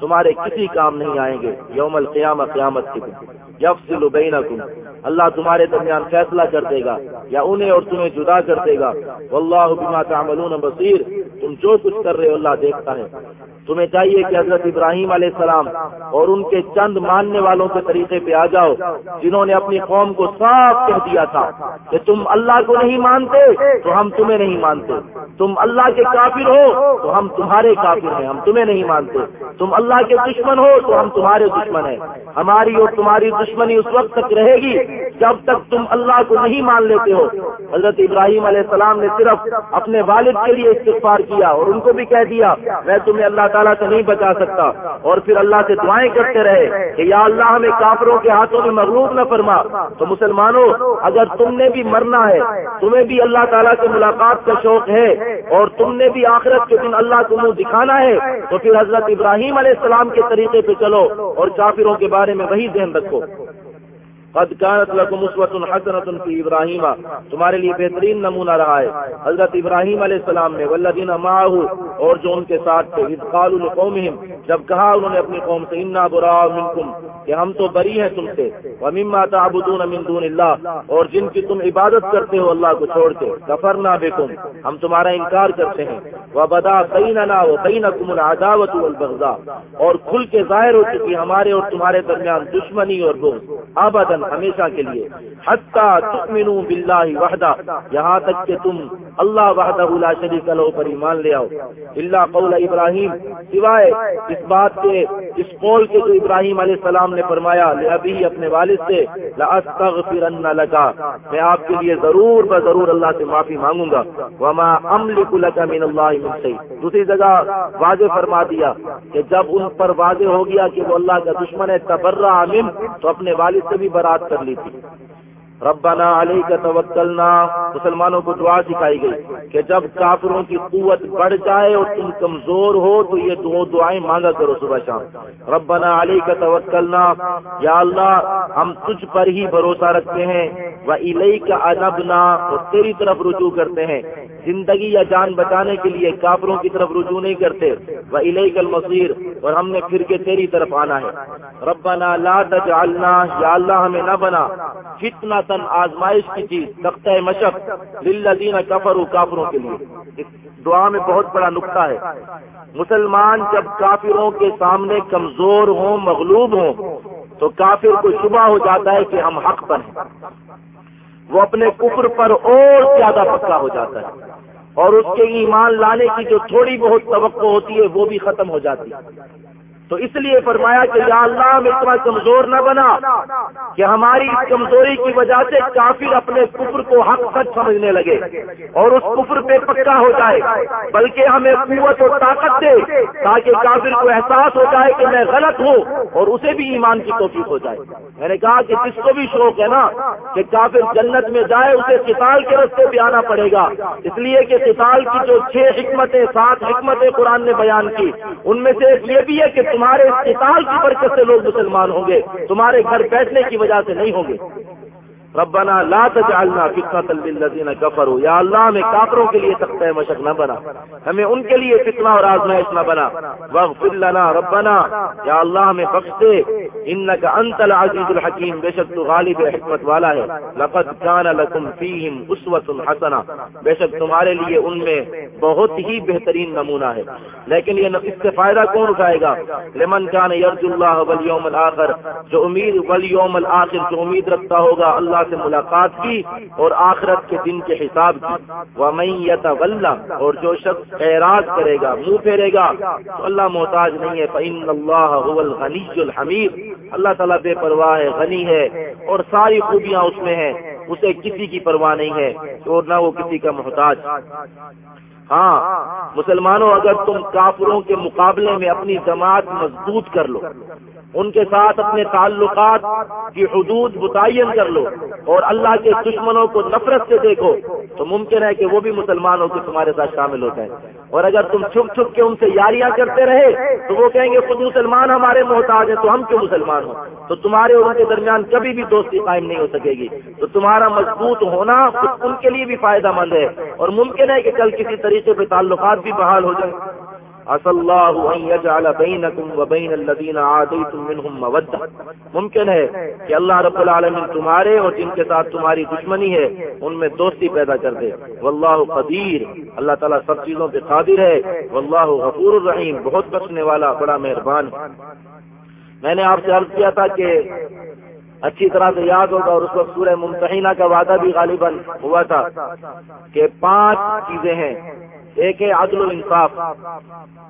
تمہارے کسی کام نہیں آئیں گے۔ یوم القیامہ قیامت کے دن۔ یفصل بینکم، اللہ تمہارے درمیان فیصلہ کر دے گا، یا انہیں اور تمہیں جدا کر دے گا۔ واللہ بما تعملون بصیر، تم جو کچھ کر رہے ہو اللہ دیکھتا ہے۔ تمہیں چاہیے کہ حضرت ابراہیم علیہ السلام اور ان کے چند ماننے والوں کے طریقے پہ آ جاؤ، جنہوں نے اپنی قوم کو صاف کہہ دیا تھا کہ تم اللہ کو نہیں مانتے تو ہم تمہیں نہیں مانتے۔ تم اللہ کے کافر ہو تو ہم تمہارے کافر ہیں، ہم تمہیں نہیں مانتے۔ تم اللہ کے دشمن ہو تو ہم تمہارے دشمن ہیں۔ ہماری اور تمہاری دشمنی اس وقت تک رہے گی جب تک تم اللہ کو نہیں مان لیتے ہو۔ حضرت ابراہیم علیہ السلام نے صرف اپنے والد کے لیے استغفار کیا اور ان کو بھی کہہ دیا، میں تمہیں اللہ تعالیٰ سے نہیں بچا سکتا۔ اور پھر اللہ سے دعائیں کرتے رہے کہ یا اللہ ہمیں کافروں کے ہاتھوں میں مغلوب نہ فرما۔ تو مسلمانوں، اگر تم نے بھی مرنا ہے، تمہیں بھی اللہ تعالیٰ سے ملاقات کا شوق ہے، اور تم نے بھی آخرت کے دن اللہ کو منہ دکھانا ہے، تو پھر حضرت ابراہیم علیہ السلام کے طریقے پہ چلو اور کافروں کے بارے میں وہی ذہن رکھو۔ قد كانت لكم اسوه حسنه في ابراہیم تمہارے لیے بہترین نمونہ رہا ہے. حضرت ابراہیم علیہ السلام نے والذین معه اور جو ان کے ساتھ تھے، اذ قالوا لقومهم، جب کہا انہوں نے اپنی قوم سے، انا براء منکم، کہ ہم تو بری ہیں تم سے، ومما تعبدون من دون اللہ اور جن کی تم عبادت کرتے ہو اللہ کو چھوڑ کے، کفرنا بكم، ہم تمہارا انکار کرتے ہیں۔ وبدا بیننا وبینکم العداوۃ والبغضاء، اور کھل کے ظاہر ہو چکی ہمارے اور تمہارے درمیان دشمنی اور بغض۔ ابدا ابدن ہمیشہ کے لیے. حتیٰ تؤمنوا باللہ وحدہ. یہاں تک کہ تم اللہ وحدہ لا شریک لہ پر ایمان لے آؤ. اللہ قول ابراہیم. سوائے اس بات کے، اس قول کے جو ابراہیم علیہ السلام نے فرمایا ابھی اپنے والد سے، لأستغفرن لگا میں آپ کے لیے ضرور ب ضرور اللہ سے معافی مانگوں گا. وما املک لک من اللہ من شیء دوسری جگہ واضح فرما دیا کہ جب ان پر واضح ہو گیا کہ وہ اللہ کا دشمن ہے تبرہ من تو اپنے والد سے بھی برا بات کر لی تھی۔ ربنا علیہ کا توکلنا۔ مسلمانوں کو دعا سکھائی گئی کہ جب کافروں کی قوت بڑھ جائے اور تم کمزور ہو تو یہ دو دعائیں مانگا کرو صبح شام۔ ربنا علیہ کا توکلنا۔ یا اللہ، ہم تجھ پر ہی بھروسہ رکھتے ہیں۔ وہ علیہ کا ادبنا اور تیری طرف رجوع کرتے ہیں۔ زندگی یا جان بچانے کے لیے کافروں کی طرف رجوع نہیں کرتے۔ وہ علیہ کل مصیر اور ہم نے پھر کے تیری طرف آنا ہے۔ ربنا لا تجعلنا، یا اللہ ہمیں نہ بنا۔ فتنہ تن آزمائش کی چیز، تختہ مشق۔ للذین کفروا، کافروں کے لیے۔ دعا میں بہت بڑا نقطہ ہے۔ مسلمان جب کافروں کے سامنے کمزور ہوں، مغلوب ہوں، تو کافر کو شبہ ہو جاتا ہے کہ ہم حق پر ہیں۔ وہ اپنے کفر پر اور زیادہ پکا ہو جاتا ہے۔ اور اس کے ایمان لانے کی جو تھوڑی بہت توقع ہوتی ہے، وہ بھی ختم ہو جاتی۔ ہے تو اس لیے فرمایا کہ یا اللہ ہم اتنا کمزور نہ بنا کہ ہماری اس کمزوری کی وجہ سے کافر اپنے کفر کو حق سچ سمجھنے لگے اور اس کفر پہ پکا ہو جائے، بلکہ ہمیں قوت و طاقت دے تاکہ کافر کو احساس ہو جائے کہ میں غلط ہوں اور اسے بھی ایمان کی توفیق ہو جائے۔ میں نے کہا کہ جس کو بھی شوق ہے نا کہ کافر جنت میں جائے، اسے کتال کے رستے پہ آنا پڑے گا۔ اس لیے کہ کتال کی جو چھ حکمتیں، سات حکمتیں قرآن نے بیان کی، ان میں سے ایک یہ بھی ہے کہ تمہارے کتال کی برکت سے لوگ مسلمان ہوں گے، تمہارے گھر بیٹھنے کی وجہ سے نہیں ہوں گے۔ ربنا لا تجعلنا فتنة للذین کفروا یا اللہ، ہمیں کافروں کے لیے تختہ مشق نہ بنا۔ ہمیں ان کے لیے فتنہ اور آزمائش نہ بنا۔ واغفر لنا ربنا۔ یا اللہ، ہمیں بخش دے۔ انك انت العزیز الحکیم۔ بے شک تو غالب حکمت والا ہے۔ لقد كان لكم فيهم اسوة حسنہ۔ بے شک تمہارے لیے ان میں بہت ہی بہترین نمونہ ہے۔ لیکن یہ اس سے فائدہ کون اٹھائے گا؟ لمن كان يرجو الله واليوم الاخر۔ جو امید، والیوم الاخر جو امید رکھتا ہوگا، اللہ سے ملاقات کی اور آخرت کے دن کے حساب کی۔ وہ میں اور جو شخص خیرات کرے گا، منہ پھیرے گا، تو اللہ محتاج نہیں ہے۔ فعین اللہ الغنی الحمید اللہ تعالیٰ بے پرواہ ہے، غنی ہے اور ساری خوبیاں اس میں ہیں۔ اسے کسی کی پرواہ نہیں ہے اور نہ وہ کسی کا محتاج۔ ہاں مسلمانوں، اگر تم کافروں کے مقابلے میں اپنی جماعت مضبوط کر لو ان کے ساتھ اپنے تعلقات کی حدود متعین کر لو اور اللہ کے دشمنوں کو نفرت سے دیکھو تو ممکن ہے کہ وہ بھی مسلمانوں کے تمہارے ساتھ شامل ہو جائیں۔ اور اگر تم چھپ چھپ کے ان سے یاریاں کرتے رہے تو وہ کہیں گے، خود مسلمان ہمارے محتاج ہیں تو ہم کیوں مسلمان ہوں؟ تو تمہارے اور ان کے درمیان کبھی بھی دوستی قائم نہیں ہو سکے گی۔ تو تمہارا مضبوط ہونا ان کے لیے بھی فائدہ مند ہے۔ اور ممکن ہے کہ کل کسی طریقے پہ تعلقات بھی بحال ہو جائیں۔ ممکن ہے کہ اللہ رب العالمین تمہارے اور جن کے ساتھ تمہاری دشمنی ہے، ان میں دوستی پیدا کر دے۔ واللہ قدیر۔ اللہ تعالیٰ سب چیزوں پہ قادر ہے۔ واللہ غفور الرحیم۔ بہت بخشنے والا، بڑا مہربان۔ میں نے آپ سے عرض کیا تھا کہ اچھی طرح سے یاد ہوگا اور اس وقت سورہ ممتحینہ کا وعدہ بھی غالباً ہوا تھا کہ پانچ چیزیں ہیں۔ ایک ہے عدل و انصاف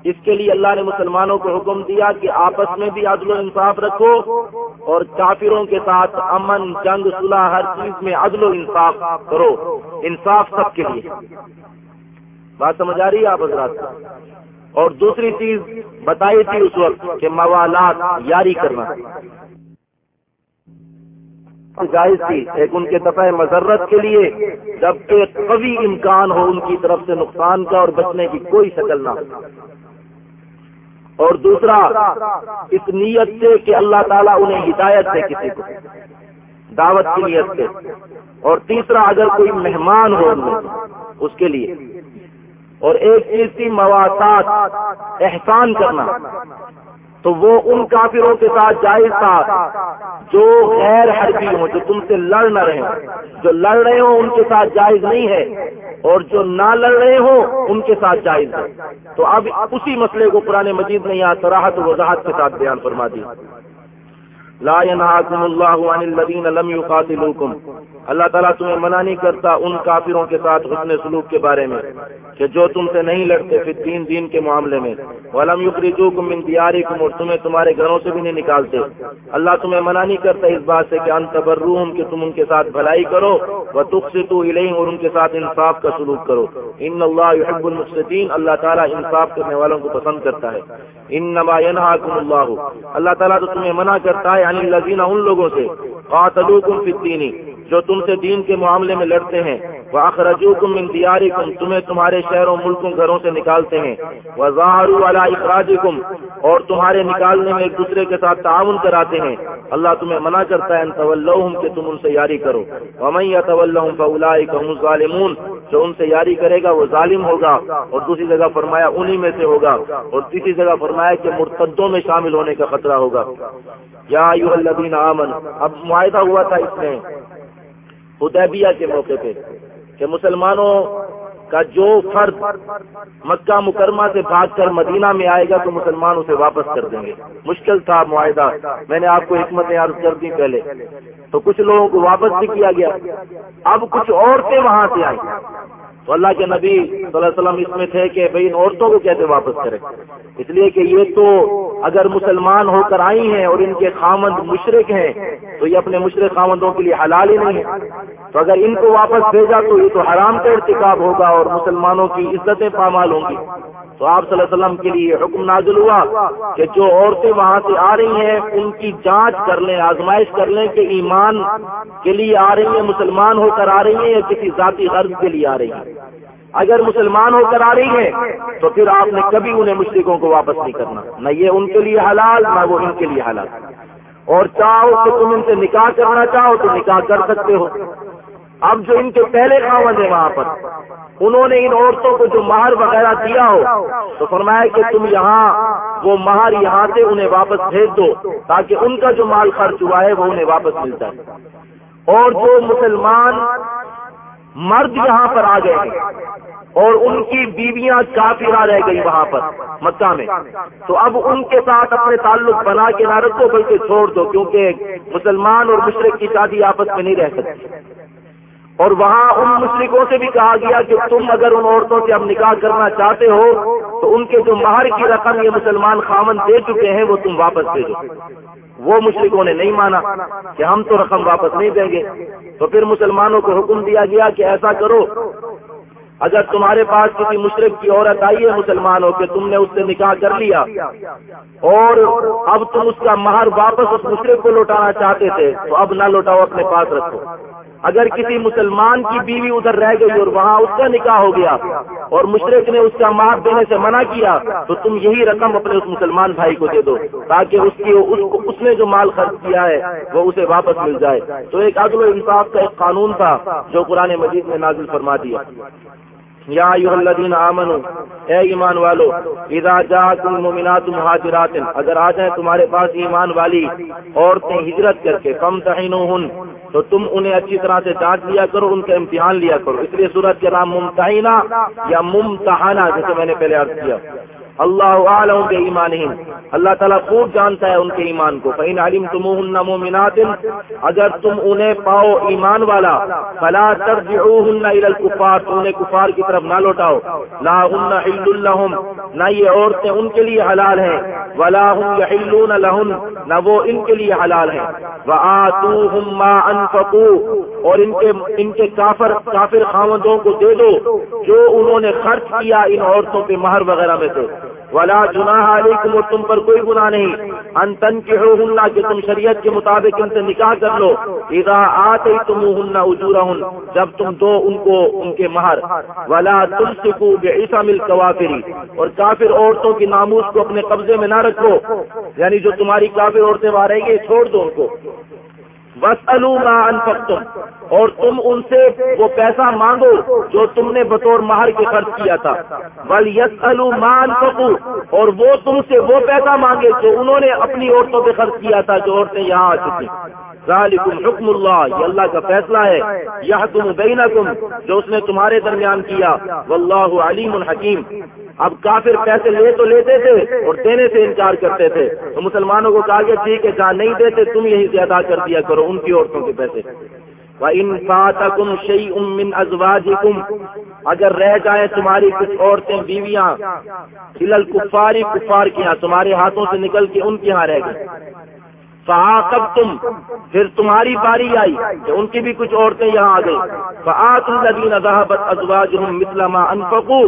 اس کے لیے اللہ نے مسلمانوں کو حکم دیا کہ آپس میں بھی عدل و انصاف رکھو اور کافروں کے ساتھ امن، جنگ، صلح، ہر چیز میں عدل و انصاف کرو۔ انصاف سب کے لیے۔ بات سمجھ آ رہی ہے آپ حضرات؟ اور دوسری چیز بتائی تھی اس وقت کہ موالات یاری کرنا۔ جائز تھی۔ ایک ان کے دفعہ مسرت کے لیے جب ایک قوی امکان ہو ان کی طرف سے نقصان کا اور بچنے کی کوئی شکل نہ اور دوسرا، اس نیت سے کہ اللہ تعالیٰ انہیں ہدایت دے کسی کو، دعوت کی نیت سے۔ اور تیسرا، اگر کوئی مہمان ہو اس کے لیے۔ اور ایک چیز کی مواسات احسان کرنا۔ تو وہ ان کافروں کے ساتھ جائز تھا جو غیر حربی ہوں، جو تم سے لڑ نہ رہے جو لڑ رہے ہوں، ان کے ساتھ جائز نہیں ہے۔ اور جو نہ لڑ رہے ہوں، ان کے ساتھ جائز ہے۔ تو اب اسی مسئلے کو پرانے مجید نے یہاں سراہت و وضاحت کے ساتھ بیان فرما دی۔ لا ينهاكم الله عن الذين لم يقاتلوكم اللہ تعالیٰ تمہیں منع نہیں کرتا ان کافروں کے ساتھ حسن سلوک کے بارے میں کہ جو تم سے نہیں لڑتے پھر تین دین کے معاملے میں۔ ولم یخرجوکم من دیارکم اور تمہیں تمہارے گھروں سے بھی نہیں نکالتے۔ اللہ تمہیں منع نہیں کرتا اس بات سے کہ ان تبروہم کہ تم ان کے ساتھ بھلائی کرو وتقسطوا الیہم اور ان کے ساتھ انصاف کا سلوک کرو۔ ان اللہ يحب المقسطین اللہ تعالیٰ انصاف کرنے والوں کو پسند کرتا ہے۔ انما ينهاكم اللہ اللہ تعالیٰ تو تمہیں منع کرتا ہے یعنی الذین ان لوگوں سے۔ قاتلوکم فی الدین جو تم سے دین کے معاملے میں لڑتے ہیں۔ وہ اخرجوکم من دیارکم تمہیں تمہارے شہروں، ملکوں، گھروں سے نکالتے ہیں۔ وہ ظاہر والا اخراجکم اور تمہارے نکالنے میں ایک دوسرے کے ساتھ تعاون کراتے ہیں۔ اللہ تمہیں منع کرتا ہے، ان طلّم کہ تم ان سے یاری کرو۔ ومن يتولهم فاولئک هم جو ان سے یاری کرے گا وہ ظالم ہوگا، اور دوسری جگہ فرمایا انہی میں سے ہوگا، اور تیسری جگہ فرمایا کہ مرتدوں میں شامل ہونے کا خطرہ ہوگا۔ یا ایوہ الذین آمن اب معاہدہ ہوا تھا اس میں۔ حدیبیہ کے موقع پہ کہ مسلمانوں کا جو فرد مکہ مکرمہ سے بھاگ کر مدینہ میں آئے گا تو مسلمان اسے واپس کر دیں گے۔ مشکل تھا معاہدہ۔ میں نے آپ کو حکمت عرض کر دی پہلے۔ تو کچھ لوگوں کو واپس بھی کیا گیا۔ اب کچھ عورتیں وہاں سے آئی تو اللہ کے نبی صلی اللہ علیہ وسلم اس میں تھے کہ بھائی ان عورتوں کو کیسے واپس کرے؟ اس لیے کہ یہ تو اگر مسلمان ہو کر آئی ہیں اور ان کے خامند مشرق ہیں، تو یہ اپنے مشرق خامندوں کے لیے حلال ہی نہیں ہے۔ تو اگر ان کو واپس بھیجا تو یہ تو حرام کا ارتکاب ہوگا اور مسلمانوں کی عزتیں پامال ہوں گی۔ تو آپ صلی اللہ علیہ وسلم کے لیے حکم نازل ہوا کہ جو عورتیں وہاں سے آ رہی ہیں، ان کی جانچ کر لیں، آزمائش کر لیں کہ ایمان کے لیے آ رہی ہیں، مسلمان ہو کر آ رہی ہیں یا کسی ذاتی غرض کے لیے آ رہی ہیں۔ اگر مسلمان ہو کر آ رہی ہیں، تو پھر آپ نے کبھی انہیں مشرقوں کو واپس نہیں کرنا۔ نہ یہ ان کے لیے حلال، نہ وہ ان کے لیے حلال۔ اور چاہو کہ تم ان سے نکاح کرنا چاہو تو نکاح کر سکتے ہو۔ اب جو ان کے پہلے خاوند ہیں وہاں پر، انہوں نے ان عورتوں کو جو مہر وغیرہ دیا ہو، تو فرمایا کہ تم یہاں وہ مہر یہاں سے انہیں واپس بھیج دو، تاکہ ان کا جو مال خرچ ہوا ہے وہ انہیں واپس مل جائے اور جو مسلمان مرد یہاں پر آ گئے اور ان کی بیویاں کافرہ رہ گئی وہاں پر، مکہ میں۔ تو اب ان کے ساتھ اپنے تعلق بنا کے نہ رکھو، بلکہ چھوڑ دو، کیونکہ مسلمان اور مشرق کی شادی آپس میں نہیں رہ سکتی۔ اور وہاں ان مشرقوں سے بھی کہا گیا کہ تم اگر ان عورتوں سے اب نکاح کرنا چاہتے ہو تو ان کے جو مہر کی رقم یہ مسلمان خامن دے چکے ہیں، وہ تم واپس دے دو وہ مشرقوں نے نہیں مانا کہ ہم تو رقم واپس نہیں دیں گے۔ تو پھر مسلمانوں کو حکم دیا گیا کہ ایسا کرو۔ اگر تمہارے پاس کسی مشرق کی عورت آئی ہے مسلمان ہو کہ تم نے اس سے نکاح کر لیا۔ اور اب تم اس کا مہر واپس اس مشرق کو لوٹانا چاہتے تھے، تو اب نہ لوٹاؤ، اپنے پاس رکھو۔ اگر کسی مسلمان کی بیوی ادھر رہ گئی اور وہاں اس کا نکاح ہو گیا اور مشرق نے اس کا مار دینے سے منع کیا تو تم یہی رقم اپنے اس مسلمان بھائی کو دے دو تاکہ اس کی اس, کو اس نے جو مال خرچ کیا ہے وہ اسے واپس مل جائے۔ تو ایک عدل و انصاف کا ایک قانون تھا جو قرآن مجید نے نازل فرما دیا۔ یا الذین آمنوا اے ایمان والو، اذا جاکم المؤمنات مہاجرات، اگر آ جائیں تمہارے پاس ایمان والی عورتیں ہجرت کر کے کم تہینوہن تو تم انہیں اچھی طرح سے جانچ لیا کرو، ان کا امتحان لیا کرو۔ اس لیے صورت کے نام ممتحینہ یا ممتحانہ جیسے میں نے پہلے عرض کیا۔ اللہ عالم کے ایمان اللہ تعالیٰ خوب جانتا ہے ان کے ایمان کو۔ فین علیم تم مومنات اگر تم انہیں پاؤ ایمان والا، فلا ترجعوهن الى الكفار، انہیں کفار کی طرف نہ لوٹاؤ۔ لا هن حل لهم، نہ یہ عورتیں ان کے لیے حلال ہیں۔ ولا هم يحلون لهن نہ وہ ان کے لیے حلال ہیں۔ وآتوهم ما انفقوا اور ان کے ان کے کافر کافر خاوندوں کو دے دو، جو انہوں نے خرچ کیا ان عورتوں پہ مہر وغیرہ میں سے۔ ولا جناح علیکم اور تم پر کوئی گناہ نہیں۔ ان تن کے کہ تم شریعت کے مطابق ان سے نکاح کر لو۔ اذا آتے تم ہننا اجورا جب تم دو ان کو ان کے مہر۔ ولا تم سکو بے عیسا مل کوافری اور کافر عورتوں کی ناموس کو اپنے قبضے میں نہ رکھو۔ یعنی جو تمہاری کافر عورتیں ماریں گے، چھوڑ دو ان کو۔ بس ما انفقتم اور تم ان سے وہ پیسہ مانگو جو تم نے بطور مہر کے خرچ کیا تھا۔ بل یس ما انفقو اور وہ تم سے وہ پیسہ مانگے جو انہوں نے اپنی عورتوں پہ خرچ کیا تھا جو عورتیں یہاں آ چکی۔ ذالکم حکم اللہ، یہ اللہ کا فیصلہ ہے یہ تم بینکم، جو اس نے تمہارے درمیان کیا۔ واللہ علیم الحکیم اب کافر پیسے لے تو لیتے تھے اور دینے سے انکار کرتے تھے۔ تو مسلمانوں کو کہا گیا، ٹھیک ہے جہاں نہیں دیتے، تم یہی سے ادا کر دیا کرو ان کی عورتوں کے پیسے۔ ان فاتکم شعی من ازواجکم اگر رہ جائیں تمہاری کچھ عورتیں، بیویاں ہلل کفاری کفار کے یہاں تمہارے ہاتھوں سے نکل کے ان کے یہاں رہ گئے۔ فعاقب تم پھر تمہاری باری آئی کہ ان کی بھی کچھ عورتیں یہاں آ گئی فعت الدین ذہبت ازواج مسلم انفقو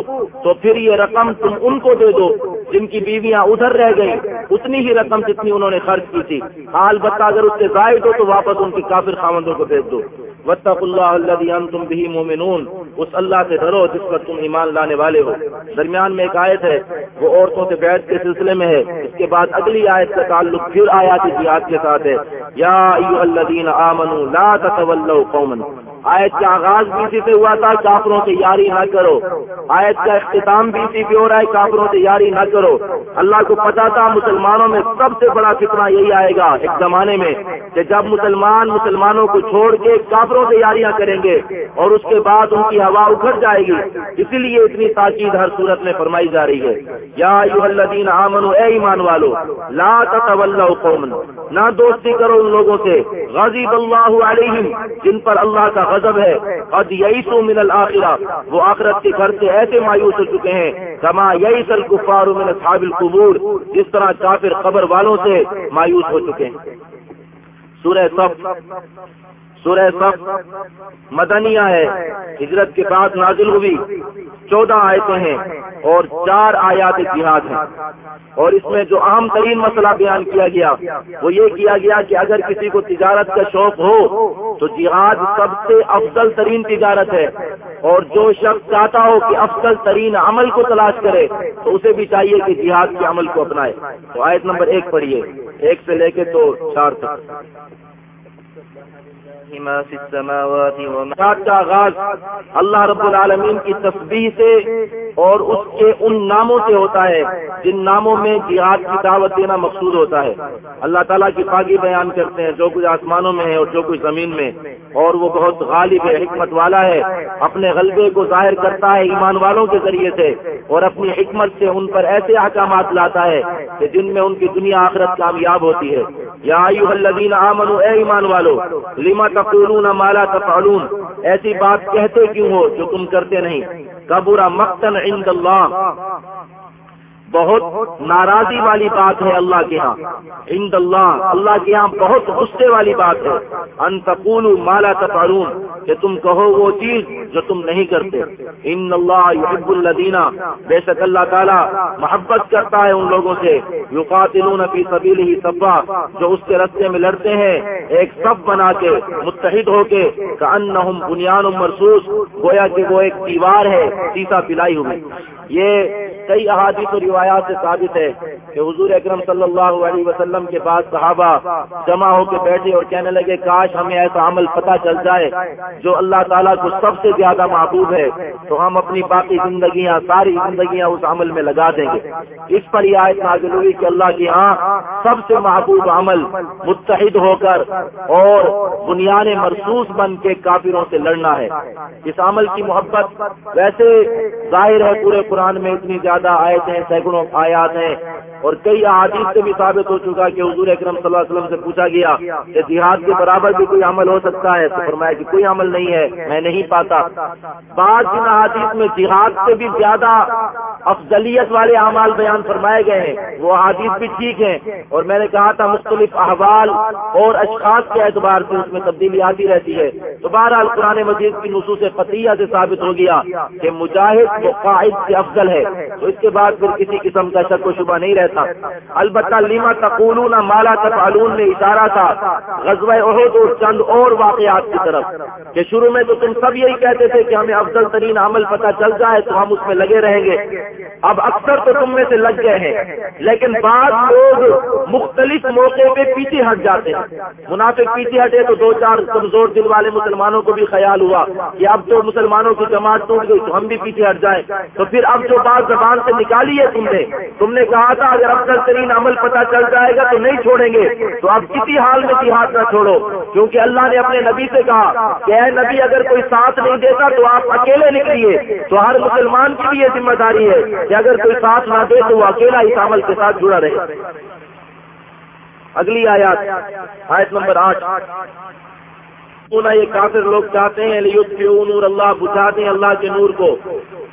تو پھر یہ رقم تم ان کو دے دو جن کی بیویاں ادھر رہ گئی اتنی ہی رقم جتنی انہوں نے خرچ کی تھی۔ البتہ اگر اس سے زائد ہو تو واپس ان کی کافر خامندوں کو بھیج دو۔ وطف اللہ اللہ تم بھی مومنون اس اللہ سے ڈرو جس پر تم ایمان لانے والے ہو. درمیان میں ایک آیت ہے، وہ عورتوں سے بیٹھ کے سلسلے میں ہے۔ اس کے بعد اگلی آیت کا تعلق پھر آیات جہاد کے ساتھ ہے۔ یا الذین آمنوا لا تتولوا قوما آیت کا آغاز بھی اسی سے ہوا تھا، کافروں سے یاری نہ کرو۔ آیت کا اختتام بھی اسی پہ ہو رہا ہے، کافروں سے یاری نہ کرو۔ اللہ کو پتا تھا، مسلمانوں میں سب سے بڑا فتنہ یہی آئے گا ایک زمانے میں، کہ جب مسلمان مسلمانوں کو چھوڑ کے کافروں سے یاریاں کریں گے اور اس کے بعد ان کی ہوا اکھڑ جائے گی۔ اسی لیے اتنی تاکید ہر صورت میں فرمائی جا رہی ہے۔ یا الذین آمنوا، اے ایمان والو، لا تتولوا نہ دوستی کرو ان لوگوں سے۔ غضب اللہ علیہم، جن پر اللہ کا غضب ہے. قد یہی من الآخرہ وہ آخرت کے گھر سے ایسے مایوس ہو چکے ہیں. کما یہی الکفار من اصحاب القبور. جس طرح کافر قبر والوں سے مایوس ہو چکے ہیں. سورہ صف. سورہ صف مدنیہ ہے، ہجرت کے بعد نازل ہوئی۔ چودہ آیتیں ہیں اور چار آیات جہاد ہیں۔ اور اس میں جو اہم ترین مسئلہ بیان کیا گیا، وہ یہ کیا گیا کہ اگر کسی کو تجارت کا شوق ہو، تو جہاد سب سے افضل ترین تجارت ہے۔ اور جو شخص چاہتا ہو کہ افضل ترین عمل کو تلاش کرے، تو اسے بھی چاہیے کہ جہاد کے عمل کو اپنائے۔ تو آیت نمبر ایک پڑھیے۔ ایک سے لے کے تو چار تک۔ ما السماوات کا آغاز اللہ رب العالمین کی تسبیح سے اور اس کے ان ناموں سے ہوتا ہے، جن ناموں میں جہاد کی دعوت دینا مقصود ہوتا ہے۔ اللہ تعالیٰ کی پاگی بیان کرتے ہیں، جو کچھ آسمانوں میں ہے اور جو کچھ زمین میں۔ اور وہ بہت غالب ہے، حکمت والا ہے۔ اپنے غلبے کو ظاہر کرتا ہے ایمان والوں کے ذریعے سے اور اپنی حکمت سے ان پر ایسے احکامات لاتا ہے کہ جن میں ان کی دنیا آخرت کامیاب ہوتی ہے۔ یا الذین آمنوا، اے ایمان والو لما تقولون ما لا تفعلون۔ ایسی بات کہتے کیوں ہو جو تم کرتے نہیں؟ کبورا مقتن عند اللہ۔ بہت ناراضی والی بات ہے اللہ کے ہاں۔ عند اللہ اللہ کے ہاں بہت غصے والی بات ہے۔ ان تقول مالا تفعلون، کہ تم کہو وہ چیز جو تم نہیں کرتے۔ ان اللہ یحب الذین، بے شک اللہ تعالی محبت کرتا ہے ان لوگوں سے۔ یقاتلون فی سبیلہ صفا، جو اس کے رستے میں لڑتے ہیں۔ ایک سب بنا کے، متحد ہو کے، کانہم بنیان مرصوص، گویا کہ وہ ایک دیوار ہے، سیسا پلائی ہوئی۔ یہ کئی احادیث و روایات سے ثابت ہے کہ حضور اکرم صلی اللہ علیہ وسلم کے بعد صحابہ جمع ہو کے بیٹھے اور کہنے لگے کاش ہمیں ایسا عمل پتہ چل جائے جو اللہ تعالیٰ کو سب سے زیادہ محبوب ہے، تو ہم اپنی باقی زندگیاں، ساری زندگیاں اس عمل میں لگا دیں گے۔ اس پر یہ آیت نازل ہوئی کہ اللہ کی ہاں سب سے محبوب عمل متحد ہو کر اور بنیاد مرسوس بن کے کافروں سے لڑنا ہے۔ اس عمل کی محبت ویسے ظاہر ہے پورے قرآن میں اتنی زیادہ آیت ہیں سینکڑوں آیات ہیں۔ اور کئی احادیث سے بھی ثابت ہو چکا کہ حضور اکرم صلی اللہ علیہ وسلم سے پوچھا گیا کہ جہاد کے برابر بھی کوئی عمل ہو سکتا ہے؟ تو فرمایا کہ کوئی عمل نہیں ہے، میں نہیں پاتا۔ بعض جن احادیث میں جہاد سے بھی زیادہ افضلیت والے اعمال بیان فرمائے گئے ہیں۔ وہ احادیث بھی ٹھیک ہیں۔ اور میں نے کہا تھا مختلف احوال اور اشخاص کے اعتبار سے اس میں تبدیلی آتی رہتی ہے۔ تو بہرحال قرآن مجید کی نصوص قطعیہ سے ثابت ہو گیا کہ مجاہد وہ قائد سے افضل ہے۔ تو اس کے بعد پھر کسی قسم کا شک و شبہ نہیں رہتا۔ البتہ لیما تقولون مالا تفعلون نے اشارہ تھا، غزوہ عہد اور چند اور واقعات کی طرف۔ کہ شروع میں تو تم سب یہی کہتے تھے کہ ہمیں افضل ترین عمل پتہ چل جائے تو ہم اس میں لگے رہیں گے۔ اب اکثر تو تم میں سے لگ گئے ہیں، لیکن بعض لوگ مختلف موقع پہ پیچھے ہٹ جاتے ہیں۔ منافق پیچھے ہٹے تو دو چار کمزور دل والے مسلمانوں کو بھی خیال ہوا کہ اب تو مسلمانوں کی جماعت ٹوٹ گئی تو ہم بھی پیچھے ہٹ جائیں۔ تو پھر اب جو بات زبان زبان سے نکالی ہے تم نے تم نے کہا تھا اگر افضل ترین عمل پتہ چل جائے گا تو نہیں چھوڑیں گے۔ تو اب کسی حال میں جہاد نہ چھوڑو۔ کیونکہ اللہ نے اپنے نبی سے کہا کہ اے نبی، اگر کوئی ساتھ نہیں دیتا تو آپ اکیلے نکلیے۔ تو ہر مسلمان کی بھی یہ ذمہ داری ہے کہ اگر کوئی ساتھ نہ دے تو وہ اکیلا اس عمل کے ساتھ جڑا رہے۔ اگلی آیات، آیت نمبر آٹھ۔ یہ کافر لوگ چاہتے ہیں نور اللہ، بجھا دیں اللہ کے نور کو۔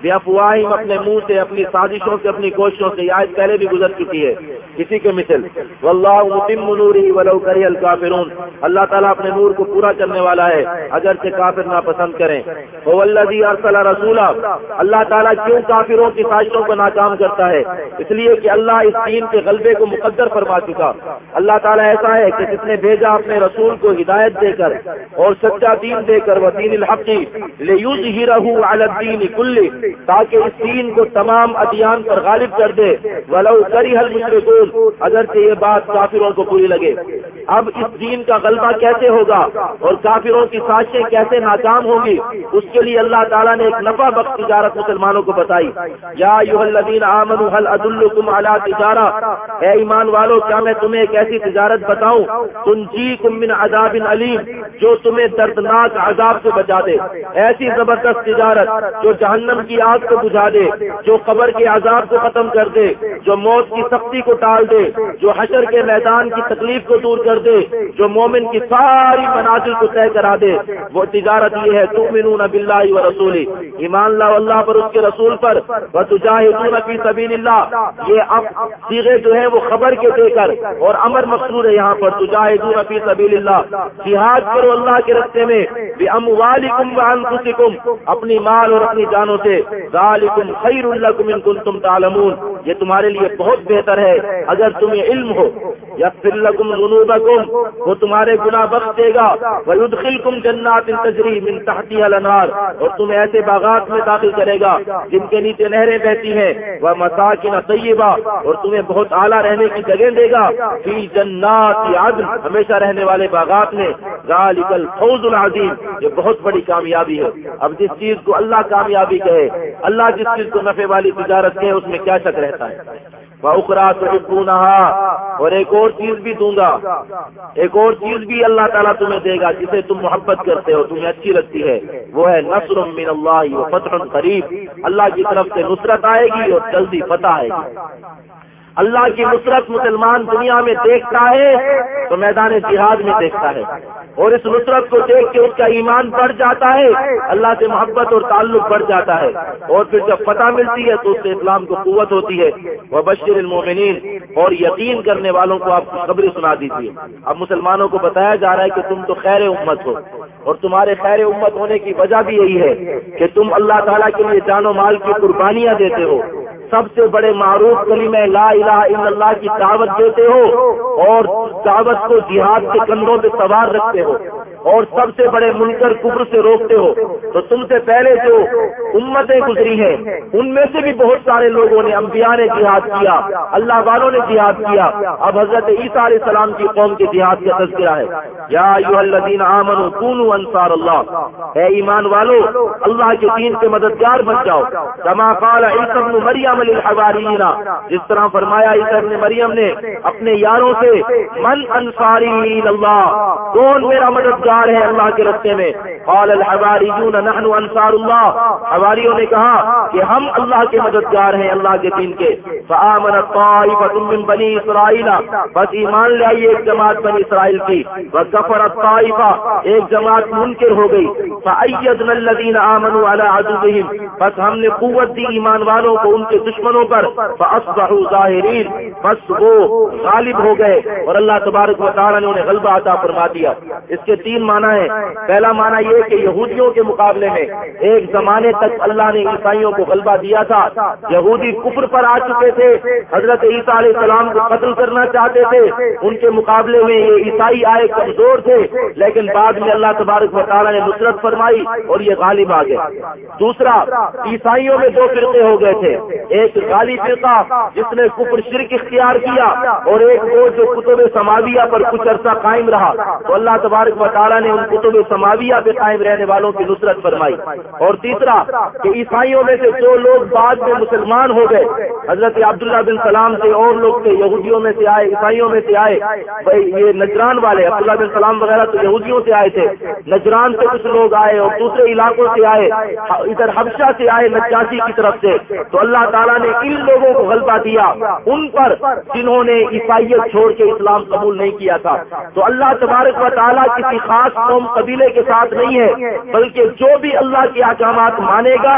بے افواہم اپنے منہ سے، اپنی سازشوں سے، اپنی کوششوں سے آج پہلے بھی گزر چکی ہے۔ کسی کے مثل، واللہ متم نوری ولو کری الکافرون۔ اللہ تعالیٰ اپنے نور کو پورا کرنے والا ہے اگر سے کافر نہ پسند کریں والذی ارسل رسولا۔ اللہ تعالیٰ کیوں کافروں کی سازشوں کو ناکام کرتا ہے؟ اس لیے کہ اللہ اس دین کے غلبے کو مقدر فرما چکا۔ اللہ تعالیٰ ایسا ہے کہ جس نے بھیجا اپنے رسول کو ہدایت دے کر، اور اور سچا دین دے کر وہ دین الحقی لیوزہرہ علی الدین کلی تاکہ اس دین کو تمام ادیان پر غالب کر دے۔ ولو کری حل مشرقون اگر سے یہ بات کافروں کو پوری لگے۔ اب اس دین کا غلبہ کیسے ہوگا؟ اور کافروں کی سازشیں کیسے ناکام ہوں گی؟ اس کے لیے اللہ تعالیٰ نے ایک نفع بخش تجارت مسلمانوں کو بتائی۔ یا الذین آمنوا حل عد الکم اعلیٰ تجارہ؟ اے ایمان والو، کیا میں تمہیں ایک ایسی تجارت بتاؤں؟ تم جی من عذاب علیم، جو تم تمہیں دردناک عذاب سے بچا دے۔ ایسی زبردست تجارت جو جہنم کی آگ کو بجھا دے، جو قبر کے عذاب کو ختم کر دے، جو موت کی سختی کو ٹال دے، جو حشر کے میدان کی تکلیف کو دور کر دے، جو مومن کی ساری منازل کو طے کرا دے۔ وہ تجارت یہ ہے، تؤمنون باللہ و رسول ایمان اللہ اللہ پر، اس کے رسول پر۔ وہ تجاہدون فی سبیل اللہ یہ اب سیغے جو ہیں، وہ خبر کے دے کر اور امر مقصود ہے یہاں پر۔ تجاہدون فی سبیل اللہ جہاد کرو اللہ کے رستے میں باموالکم اپنی مال اور اپنی جانوں سے، ذالکم خیر لکم ان کنتم تعلمون۔ یہ تمہارے لیے بہت بہتر ہے، اگر تمہیں علم ہو۔ یغفر لکم ذنوبکم، وہ تمہارے گناہ بخش دے گا۔ ویدخلکم جنات تجری من تحتها الانہار۔ اور تمہیں ایسے باغات میں داخل کرے گا، جن کے نیچے نہریں بہتی ہیں۔ وہ مساکن طیبہ، اور تمہیں بہت اعلیٰ رہنے کی جگہ دے گا۔ فی جنات عدن، ہمیشہ رہنے والے باغات میں۔ ذالک الفوز العظیم، یہ بہت بڑی کامیابی ہے۔ اب جس چیز کو اللہ کامیابی کہے، اللہ جس چیز کو نفع والی تجارت کہے، اس میں کیا شک رہتا ہے؟ وہ اخرا تو اور ایک اور چیز بھی دوں گا۔ ایک اور چیز بھی اللہ تعالیٰ تمہیں دے گا، جسے تم محبت کرتے ہو، تمہیں اچھی لگتی ہے۔ وہ ہے نصر من اللہ و فتح قریب۔ اللہ کی طرف سے نصرت آئے گی اور جلدی فتح آئے گی۔ اللہ کی نصرت مسلمان دنیا میں دیکھتا ہے تو میدان جہاد میں دیکھتا ہے۔ اور اس نصرت کو دیکھ کے اس کا ایمان بڑھ جاتا ہے، اللہ سے محبت اور تعلق بڑھ جاتا ہے۔ اور پھر جب فتح ملتی ہے تو اس سے اسلام کو قوت ہوتی ہے۔ وہ بشیر المومنین اور یقین کرنے والوں کو آپ خبریں سنا دیجیے اب مسلمانوں کو بتایا جا رہا ہے کہ تم تو خیر امت ہو۔ اور تمہارے خیر امت ہونے کی وجہ بھی یہی ہے کہ تم اللہ تعالیٰ کے لیے جان و مال کی قربانیاں دیتے ہو۔ سب سے بڑے معروف کلیم لا الہ الا اللہ کی دعوت دیتے ہو اور دعوت کو جہاد کے کندھوں پہ سوار رکھتے ہو اور سب سے بڑے منکر کبر سے روکتے ہو تو تم سے پہلے جو امتیں گزری ہیں، ان میں سے بھی بہت سارے لوگوں نے انبیاء نے جہاد کیا، اللہ والوں نے جہاد کیا۔ اب حضرت عیسیٰ علیہ السلام کی قوم کے جہاد کا تذکرہ ہے۔ یا الذین آمنوا کونوا انصار اللہ۔ اے ایمان والو، اللہ کے دین کے مددگار بن جاؤ۔ کما قال عیسی ابن مریم للحواریین جس طرح فرمایا عیسی ابن مریم نے، اپنے یاروں سے، من انصاری اللہ؟ کون میرا مددگار ہے اللہ کے رستے میں؟ قال الحواریون، نحن انصار اللہ. حواریوں نے کہا کہ ہم اللہ کے مددگار ہیں اللہ کے دین کے۔ فآمنت طائفة من بنی اسرائیل۔ بس ایمان لے آئی ایک جماعت بنی اسرائیل کی۔ وکفرت طائفہ ایک جماعت منکر ہو گئی۔ فأیدنا الذین آمنوا على عدوهم بس ہم نے قوت دی ایمان والوں کو، ان کے دشمنوں پر فاصبحوا ظاہرین، بس وہ غالب ہو گئے اور اللہ تبارک و تعالی نے انہیں غلبہ عطا فرما دیا۔ اس کے تین معنی ہے پہلا معنی یہ کہ یہودیوں کے مقابلے میں ایک زمانے تک اللہ نے عیسائیوں کو غلبہ دیا تھا۔ یہودی کفر پر آ چکے تھے۔ حضرت عیسیٰ علیہ السلام کو قتل کرنا چاہتے تھے۔ ان کے مقابلے میں یہ عیسائی آئے کمزور تھے۔ لیکن بعد میں اللہ تبارک و تعالیٰ نے نصرت فرمائی اور یہ غالب آ گئے۔ دوسرا، عیسائیوں میں دو فرقے ہو گئے تھے۔ ایک غالی فرقہ جس نے کفر شرک اختیار کیا اور ایک وہ جو کتب سماویہ پر کچھ عرصہ قائم رہا تو اللہ تبارک و تعالیٰ تعالیٰ نے ان کتب سماویہ پہ قائم رہنے والوں کی نصرت فرمائی۔ اور تیسرا، کہ عیسائیوں میں سے جو لوگ بعد میں مسلمان ہو گئے، حضرت عبداللہ بن سلام سے اور لوگ تھے، یہودیوں میں سے آئے، عیسائیوں میں سے آئے، بھائی یہ نجران والے، عبداللہ بن سلام وغیرہ تو یہودیوں سے آئے تھے۔ نجران سے کچھ لوگ آئے اور دوسرے علاقوں سے آئے ادھر حبشہ سے آئے نجاسی کی طرف سے۔ تو اللہ تعالیٰ نے ان لوگوں کو غلبہ دیا، ان پر جنہوں نے عیسائیت چھوڑ کے اسلام قبول نہیں کیا تھا۔ تو اللہ تبارک و تعالیٰ کسی خاص قوم قبیلے کے ساتھ نہیں ہے، بلکہ جو بھی اللہ کے احکامات مانے گا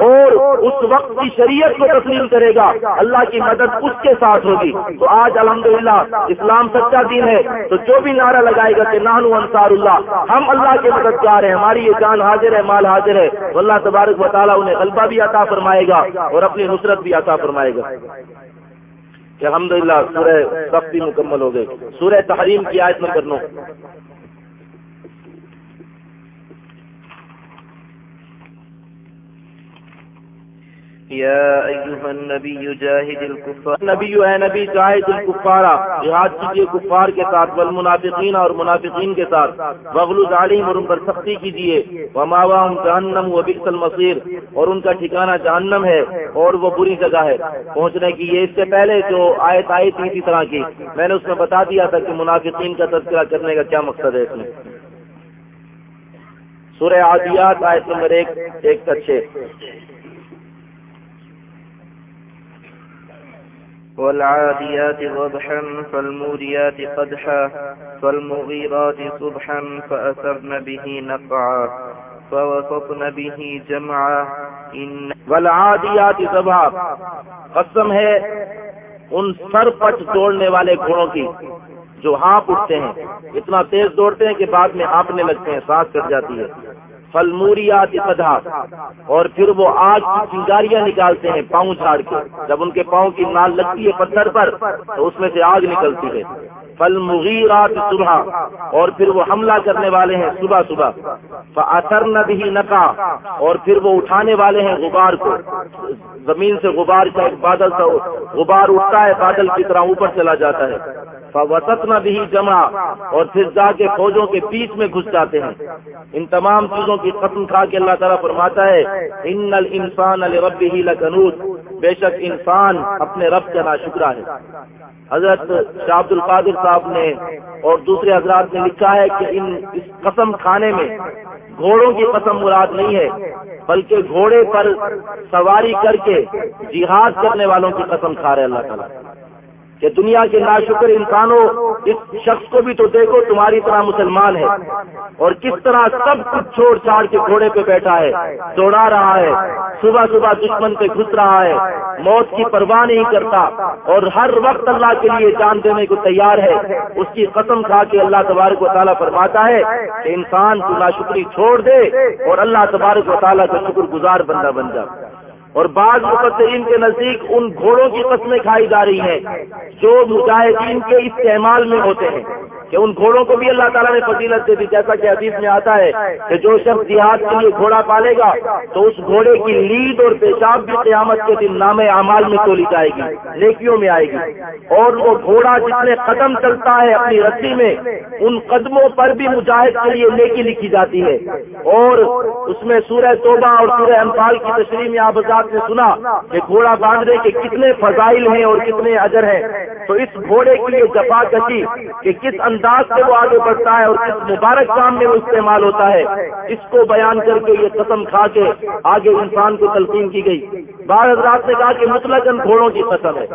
اور اس وقت کی شریعت کو تسلیم کرے گا، اللہ کی مدد اس کے ساتھ ہوگی۔ تو آج الحمدللہ اسلام سچا دین ہے، تو جو بھی نعرہ لگائے گا کہ نانو انصار اللہ ہم اللہ کے مددگار ہیں، ہماری یہ جان حاضر ہے، مال حاضر ہے اللہ تبارک و تعالیٰ انہیں غلبہ بھی عطا فرمائے گا اور اپنی نصرت بھی عطا فرمائے گا۔ کہ الحمد للہ سورہ سختی مکمل ہو گئے۔ سورہ تحریم کی آیت نمبر نو۔ يا أيها النبي جاهد الكفار. نبی اے نبی جاہد الکفارا جہاد کیجیے کفار کے ساتھ، والمنافقین اور منافقین کے ساتھ. وغلوز علیم اور ان پر سختی کیجیے وماواہم جہنم و بکس المصیر اور ان کا ٹھکانہ جہنم ہے اور وہ بری جگہ ہے. پہنچنے کی یہ اس سے پہلے جو آیت آئی تھی اسی طرح کی. میں نے اس میں بتا دیا تھا کہ منافقین کا تذکرہ کرنے کا کیا مقصد ہے اس میں. سورہ عادیات آیت نمبر ایک ایک کا چھ والعاديات ضبحا فالموريات قدحا، فالمغيرات صبحا، فأثرن به نقعا، فوسطن به جمعا. إن والعادیات ذبح قسم ہے ان سر پٹ دوڑنے والے گھوڑوں کی، جو ہانپ اٹھتے ہیں۔ اتنا تیز دوڑتے ہیں کہ بعد میں ہانپنے لگتے ہیں، سانس کٹ جاتی ہے۔ فلموریات قدھا اور پھر وہ آگ کی چنگاریاں نکالتے ہیں پاؤں جھاڑ کے۔ جب ان کے پاؤں کی نال لگتی ہے پتھر پر، تو اس میں سے آگ نکلتی ہے۔ فل مغیرات صبح اور پھر وہ حملہ کرنے والے ہیں صبح صبح۔ اثر نہ بھی نکا اور پھر وہ اٹھانے والے ہیں غبار کو۔ زمین سے غبار کا ایک بادل سا غبار اٹھتا ہے، بادل کی طرح اوپر چلا جاتا ہے۔ وسط بھی جمع اور پھر جا کے فوجوں کے بیچ میں گھس جاتے ہیں۔ ان تمام چیزوں کی قسم کھا کے اللہ تعالیٰ فرماتا ہے، ان الانسان رب ہی بے شک انسان اپنے رب کا ناشکرا ہے۔ حضرت شاہ عبد القادر صاحب نے اور دوسرے حضرات نے لکھا ہے کہ ان اس قسم کھانے میں گھوڑوں کی قسم مراد نہیں ہے، بلکہ گھوڑے پر سواری کر کے جہاد کرنے والوں کی قسم کھا رہے اللہ تعالیٰ۔ کہ دنیا کے ناشکر انسانوں، اس شخص کو بھی تو دیکھو تمہاری طرح مسلمان ہے۔ اور کس طرح سب کچھ چھوڑ چھاڑ کے گھوڑے پہ بیٹھا ہے، دوڑا رہا ہے، صبح صبح دشمن پہ گھس رہا ہے، موت کی پرواہ نہیں کرتا۔ اور ہر وقت اللہ کے لیے جان دینے کو تیار ہے۔ اس کی قسم کھا کے اللہ تبارک و تعالیٰ فرماتا ہے کہ انسان تو ناشکری چھوڑ دے اور اللہ تبارک و تعالیٰ کا شکر گزار بندہ بن جا اور بعض مفسرین کے نزدیک ان گھوڑوں کی قسمیں کھائی جا رہی ہیں، جو مجاہدین کے استعمال میں ہوتے ہیں۔ کہ ان گھوڑوں کو بھی اللہ تعالیٰ نے فضیلت دے دی، جیسا کہ حدیث میں آتا ہے کہ جو شخص جہاد کے لیے گھوڑا پالے گا، تو اس گھوڑے کی لید اور پیشاب بھی قیامت کے دن نام اعمال میں تولی جائے گی، نیکیوں میں آئے گی۔ اور وہ گھوڑا جتنے قدم چلتا ہے اپنی رسی میں، ان قدموں پر بھی مجاہد کے لیے نیکی لکھی جاتی ہے۔ اور اس میں سورہ توبہ اور سورہ امفال کی تشریح میں آپ نے سنا کہ گھوڑا باندھنے کے کتنے فضائل ہیں اور کتنے اجر ہیں۔ تو اس گھوڑے کے لیے جفا کشی کہ کس انداز سے وہ آگے بڑھتا ہے اور کس مبارک کام میں وہ استعمال ہوتا ہے، اس کو بیان کر کے یہ قسم کھا کے آگے انسان کو تلقین کی گئی۔ بعض حضرات نے کہا کہ مطلق گھوڑوں کی قسم ہے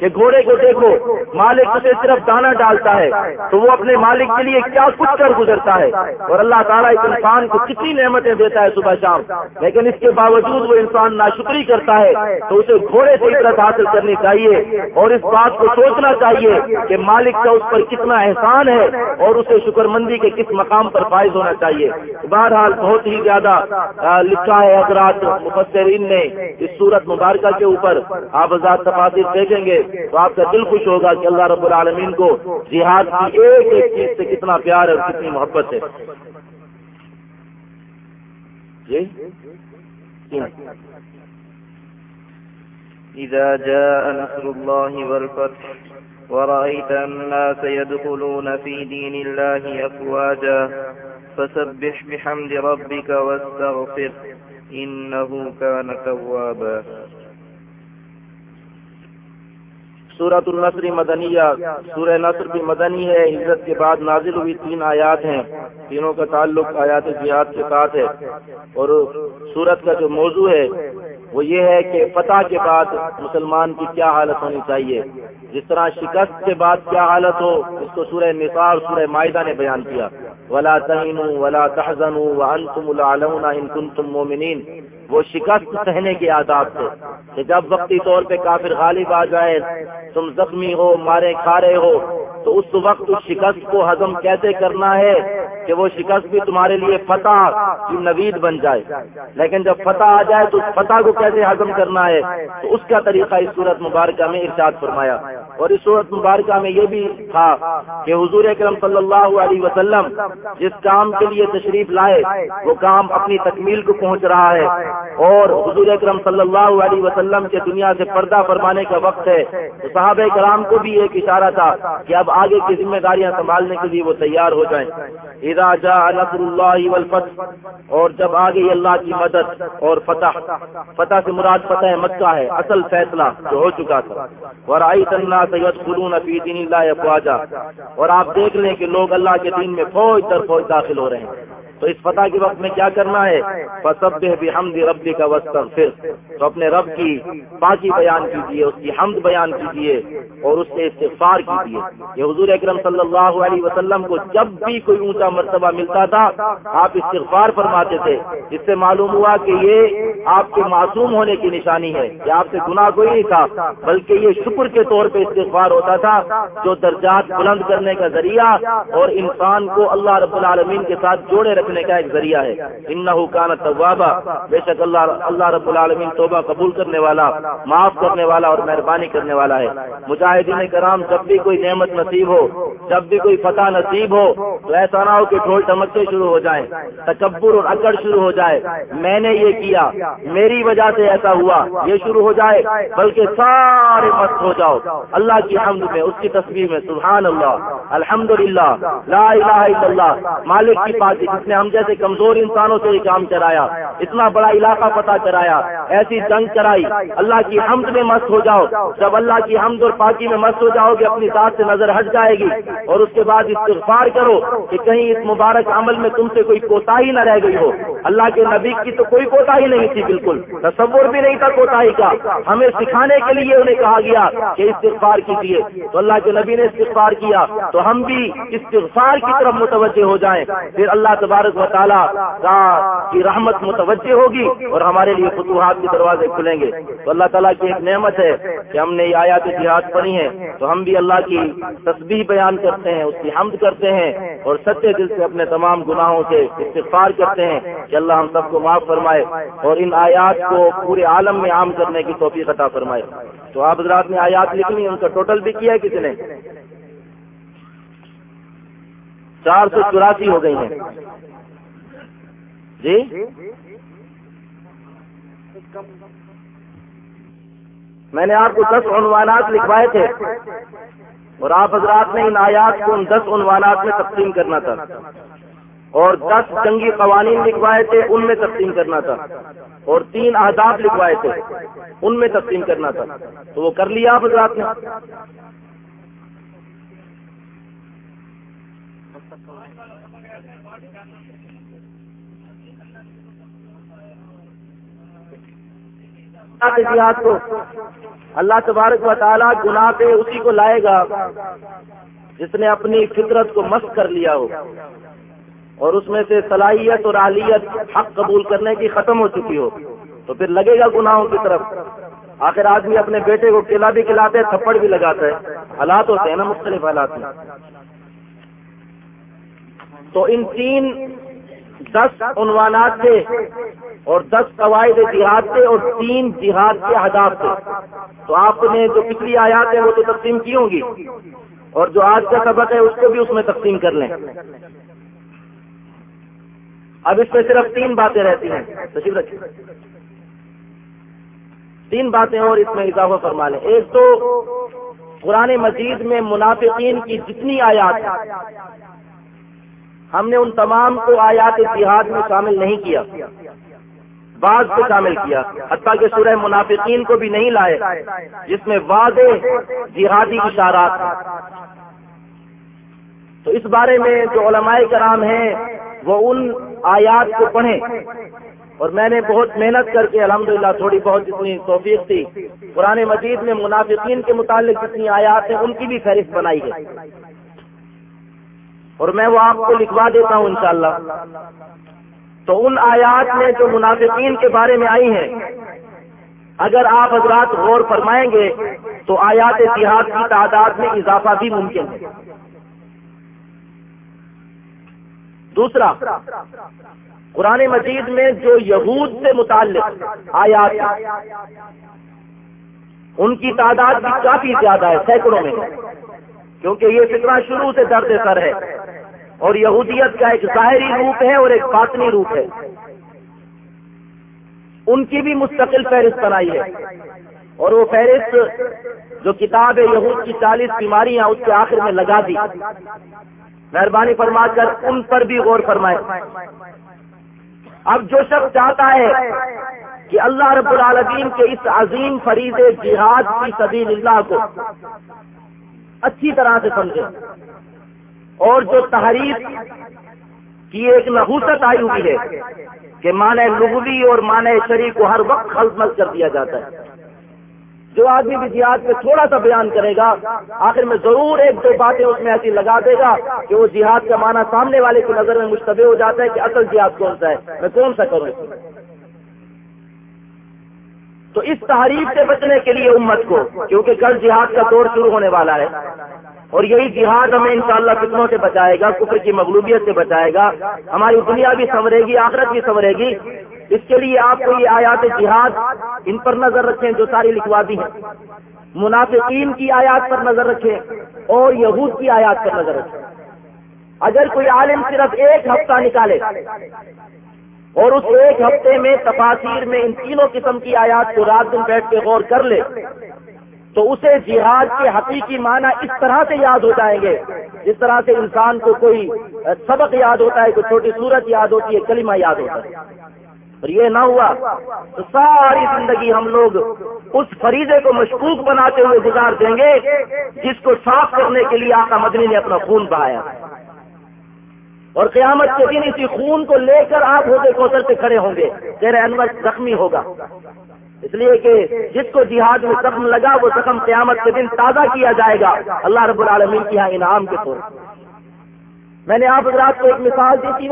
کہ گھوڑے کو دیکھو، مالک اسے صرف دانا ڈالتا ہے، تو وہ اپنے مالک کے لیے کیا کچھ کر گزرتا ہے؟ اور اللہ تعالیٰ اس انسان کو کتنی نعمتیں دیتا ہے صبح شام۔ لیکن اس کے باوجود وہ انسان ناشکری کرتا ہے، تو اسے گھوڑے سے عبرت حاصل کرنی چاہیے اور اس بات کو سوچنا چاہیے کہ مالک کا اس پر کتنا احسان ہے اور اسے شکر مندی کے کس مقام پر فائز ہونا چاہیے۔ بہرحال بہت ہی زیادہ لکھا ہے حضرات مفسرین نے اس صورت مبارکہ کے اوپر۔ آپ آزاد تفاصر دیکھیں گے تو آپ کا دل خوش ہوگا کہ اللہ رب العالمین کو جہاد کی ایک ایک چیز سے کتنا پیار اور کتنی محبت ہے۔ جی؟, جی؟ إذا جاء نصر الله والفتح ورأيت الناس يدخلون في دين الله أفواجا فسبح بحمد ربك واستغفر إنه كان توابا. سورت النصر مدنیہ، سورہ نصر بھی مدنی ہے ہجرت کے بعد نازل ہوئی تین آیات ہیں۔ تینوں کا تعلق آیات جہاد کے ساتھ ہے۔ اور سورت کا جو موضوع ہے وہ یہ ہے کہ فتح کے بعد مسلمان کی کیا حالت ہونی چاہیے؟ جس طرح شکست کے بعد کیا حالت ہو، اس کو سورہ نثار سورہ معاہدہ نے بیان کیا۔ ولا تہین ولا تحزن وانتم العلون ان کنتم مومنین وہ شکست سہنے کے آداب تھے کہ جب وقتی طور پہ کافر غالب آ جائے، تم زخمی ہو، مارے کھا رہے ہو، تو اس وقت اس شکست کو ہضم کیسے کرنا ہے کہ وہ شکست بھی تمہارے لیے فتح کی نوید بن جائے؟ لیکن جب فتح آ جائے تو اس فتح کو کیسے ہضم کرنا ہے؟ تو اس کا طریقہ اس صورت مبارکہ میں ارشاد فرمایا۔ اور اس صورت مبارکہ میں یہ بھی تھا کہ حضور اکرم صلی اللہ علیہ وسلم جس کام کے لیے تشریف لائے، وہ کام اپنی تکمیل کو پہنچ رہا ہے۔ اور حضور اکرم صلی اللہ علیہ وسلم کے دنیا سے پردہ فرمانے کا وقت ہے۔ تو صحابہ کرام کو بھی ایک اشارہ تھا کہ اب آگے کی ذمہ داریاں سنبھالنے کے لیے وہ تیار ہو جائیں۔ اذا جاء نصر اللہ والفتح، اور جب آگے اللہ کی مدد اور فتح فتح سے مراد فتح مکہ ہے، اصل فیصلہ جو ہو چکا تھا۔ اور آئی سید فی دین اللہ افواجہ اور آپ دیکھ لیں کہ لوگ اللہ کے دین میں فوج در فوج داخل ہو رہے ہیں۔ تو اس فتح کے وقت میں کیا کرنا ہے؟ فصب ربی کا وسط پھر تو اپنے رب کی باقی بیان کیجیے اس کی حمد بیان کیجیے اور اس سے استغفار کیجیے یہ حضور اکرم صلی اللہ علیہ وسلم کو جب بھی کوئی اونچا مرتبہ ملتا تھا، آپ استغفار فرماتے تھے۔ جس سے معلوم ہوا کہ یہ آپ کے معصوم ہونے کی نشانی ہے۔ کہ آپ سے گناہ کوئی نہیں تھا، بلکہ یہ شکر کے طور پہ استغفار ہوتا تھا، جو درجات بلند کرنے کا ذریعہ اور انسان کو اللہ رب العالمین کے ساتھ جوڑے رکھ رکھنے کا ایک ذریعہ ہے۔ ان حکان طوابہ بے شک اللہ اللہ رب العالمین توبہ قبول کرنے والا، معاف کرنے والا اور مہربانی کرنے والا ہے۔ مجاہدین کرام، جب بھی کوئی نعمت نصیب ہو، جب بھی کوئی فتح نصیب ہو، تو ایسا نہ ہو کہ ڈھول ٹمکے شروع ہو جائیں، تکبر اور اکڑ شروع ہو جائے۔ میں نے یہ کیا، میری وجہ سے ایسا ہوا، یہ شروع ہو جائے، بلکہ سارے مست ہو جاؤ۔ اللہ کی حمد میں، اس کی تصویر میں، سبحان اللہ الحمد للہ لا الہ الا اللہ، مالک کی بات جس نے ہم جیسے کمزور انسانوں سے یہ کام کرایا، اتنا بڑا علاقہ پتہ کرایا، ایسی جنگ کرائی، اللہ کی حمد میں مست ہو جاؤ، جب اللہ کی حمد اور پاکی میں مست ہو جاؤ گے، اپنی ذات سے نظر ہٹ جائے گی، اور اس کے بعد استغفار کرو کہ کہیں اس مبارک عمل میں تم سے کوئی کوتا ہی نہ رہ گئی ہو۔ اللہ کے نبی کی تو کوئی کوتا ہی نہیں تھی بالکل، تصور بھی نہیں تھا کوتا کا۔ ہمیں سکھانے کے لیے انہیں کہا گیا کہ استغفار کیجیے تو اللہ کے نبی نے استغفار کیا، تو ہم بھی استغفار کی طرف متوجہ ہو جائیں۔ پھر اللہ تبارک تبارک و تعالیٰ کی رحمت متوجہ ہوگی اور ہمارے لیے فتوحات کے دروازے کھلیں گے۔ تو اللہ تعالیٰ کی ایک نعمت ہے کہ ہم نے یہ آیات جہاد پڑھی ہیں۔ تو ہم بھی اللہ کی تصویر بیان کرتے ہیں، اس کی حمد کرتے ہیں اور سچے دل سے اپنے تمام گناہوں سے استغفار کرتے ہیں کہ اللہ ہم سب کو معاف فرمائے اور ان آیات کو پورے عالم میں عام کرنے کی توفیق عطا فرمائے۔ تو آپ حضرات نے آیات لکھنی، ان کا ٹوٹل بھی کیا ہے کسی نے؟ چار سو چوراسی ہو گئی ہیں۔ جی؟ میں نے آپ کو دس عنوانات لکھوائے تھے اور آپ حضرات نے ان آیات کو ان دس عنوانات میں تقسیم کرنا تھا اور دس جنگی قوانین لکھوائے تھے، ان میں تقسیم کرنا تھا اور تین اہداف لکھوائے تھے، ان میں تقسیم کرنا تھا۔ تو وہ کر لیا آپ حضرات نے؟ جہاد کو اللہ تبارک و تعالیٰ گناہ پہ اسی کو لائے گا جس نے اپنی فطرت کو مست کر لیا ہو۔ اور اس میں سے صلاحیت اور اہلیت حق قبول کرنے کی ختم ہو چکی ہو۔ تو پھر لگے گا گناہوں کی طرف۔ آخر آدمی اپنے بیٹے کو قلعہ بھی کھلاتے تھپڑ بھی لگاتا ہے۔ حالات ہوتے ہیں نا مختلف حالات میں۔ تو ان تین دس عنوانات تھے اور دس قواعد جہاد تھے اور تین جہاد کے اہداف تھے۔ تو آپ نے جو پچھلی آیات ہیں وہ تو تقسیم کی ہوں گی اور جو آج کا سبق ہے اس کو بھی اس میں تقسیم کر لیں۔ اب اس میں صرف تین باتیں رہتی ہیں۔ تشریف رکھیں تین باتیں اور اس میں اضافہ فرما لیں۔ ایک تو قرآن مجید میں منافقین کی جتنی آیات ہم نے ان تمام کو آیات جہاد میں شامل نہیں کیا، بعض کو شامل کیا، حتیٰ کہ سورہ منافقین کو بھی نہیں لائے، جس میں واضح جہادی اشارات تو اس بارے میں جو علماء کرام ہیں، وہ ان آیات کو پڑھیں۔ اور میں نے بہت محنت کر کے الحمدللہ تھوڑی بہت جتنی توفیق تھی، قرآن مجید میں منافقین کے متعلق جتنی آیات ہیں، ان کی بھی فہرست بنائی ہے۔ اور میں وہ آپ کو لکھوا دیتا ہوں انشاءاللہ۔ تو ان آیات میں جو منافقین کے بارے میں آئی ہیں، اگر آپ حضرات غور فرمائیں گے، تو آیات اتحاد کی تعداد میں اضافہ بھی ممکن ہے۔ دوسرا، قرآن مجید میں جو یہود سے متعلق آیات ان کی تعداد بھی کافی زیادہ ہے، سینکڑوں میں۔ کیونکہ یہ فکرہ شروع سے درد سر ہے۔ اور یہودیت کا ایک ظاہری روپ ہے اور ایک باطنی روپ ہے۔ ان کی بھی مستقل فہرست بنائی ہے۔ اور وہ فہرست جو کتاب ہے یہود کی چالیس بیماریاں اس کے آخر میں لگا دی۔ مہربانی فرما کر ان پر بھی غور فرمائے اب جو شخص چاہتا ہے کہ اللہ رب العالمین کے اس عظیم فریض جہاد کی سبیل اللہ کو اچھی طرح سے سمجھے۔ اور جو تحریر کی ایک نحوست آئی ہوئی ہے کہ معنی لغوی اور معنی شریف کو ہر وقت خلط کر دیا جاتا ہے۔ جو آدمی بھی جہاد میں تھوڑا سا بیان کرے گا، آخر میں ضرور ایک دو باتیں اس میں ایسی لگا دے گا کہ وہ جہاد کا معنی سامنے والے کی نظر میں مشتبہ ہو جاتا ہے کہ اصل جہاد کون سا ہے، میں کون سا کروں۔ تو اس تحریف سے بچنے کے لیے امت کو، کیونکہ کل جہاد کا دور شروع ہونے والا ہے۔ اور یہی جہاد ہمیں انشاءاللہ کتنوں سے بچائے گا، کفر کی مغلوبیت سے بچائے گا۔ ہماری دنیا بھی سنورے گی، آخرت بھی سنورے گی۔ اس کے لیے آپ کو یہ آیات جہاد ان پر نظر رکھیں جو ساری لکھوا دی ہیں۔ منافقین کی آیات پر نظر رکھیں اور یہود کی آیات پر نظر رکھیں۔ اگر کوئی عالم صرف ایک ہفتہ نکالے اور اس ایک ہفتے میں تفاصیر میں ان تینوں قسم کی آیات کو رات دن بیٹھ کے غور کر لے، تو اسے جہاد کے حقیقی معنی اس طرح سے یاد ہو جائیں گے، جس طرح سے انسان کو کوئی سبق یاد ہوتا ہے، کوئی چھوٹی صورت یاد ہوتی ہے، کلمہ یاد ہوتا ہے۔ اور یہ نہ ہوا تو ساری زندگی ہم لوگ اس فریضے کو مشکوک بناتے ہوئے گزار دیں گے، جس کو صاف کرنے کے لیے آقا مدنی نے اپنا خون بہایا۔ اور قیامت کے دن اسی خون کو لے کر آپ ہوتے کوثر پہ کھڑے ہوں گے، تیرے انور زخمی ہوگا۔ اس لیے کہ جس کو جہاد میں زخم لگا، وہ زخم قیامت کے دن تازہ کیا جائے گا۔ اللہ رب العالمین کی یہاں انعام کے طور میں نے آپ رات کو ایک مثال دی تھی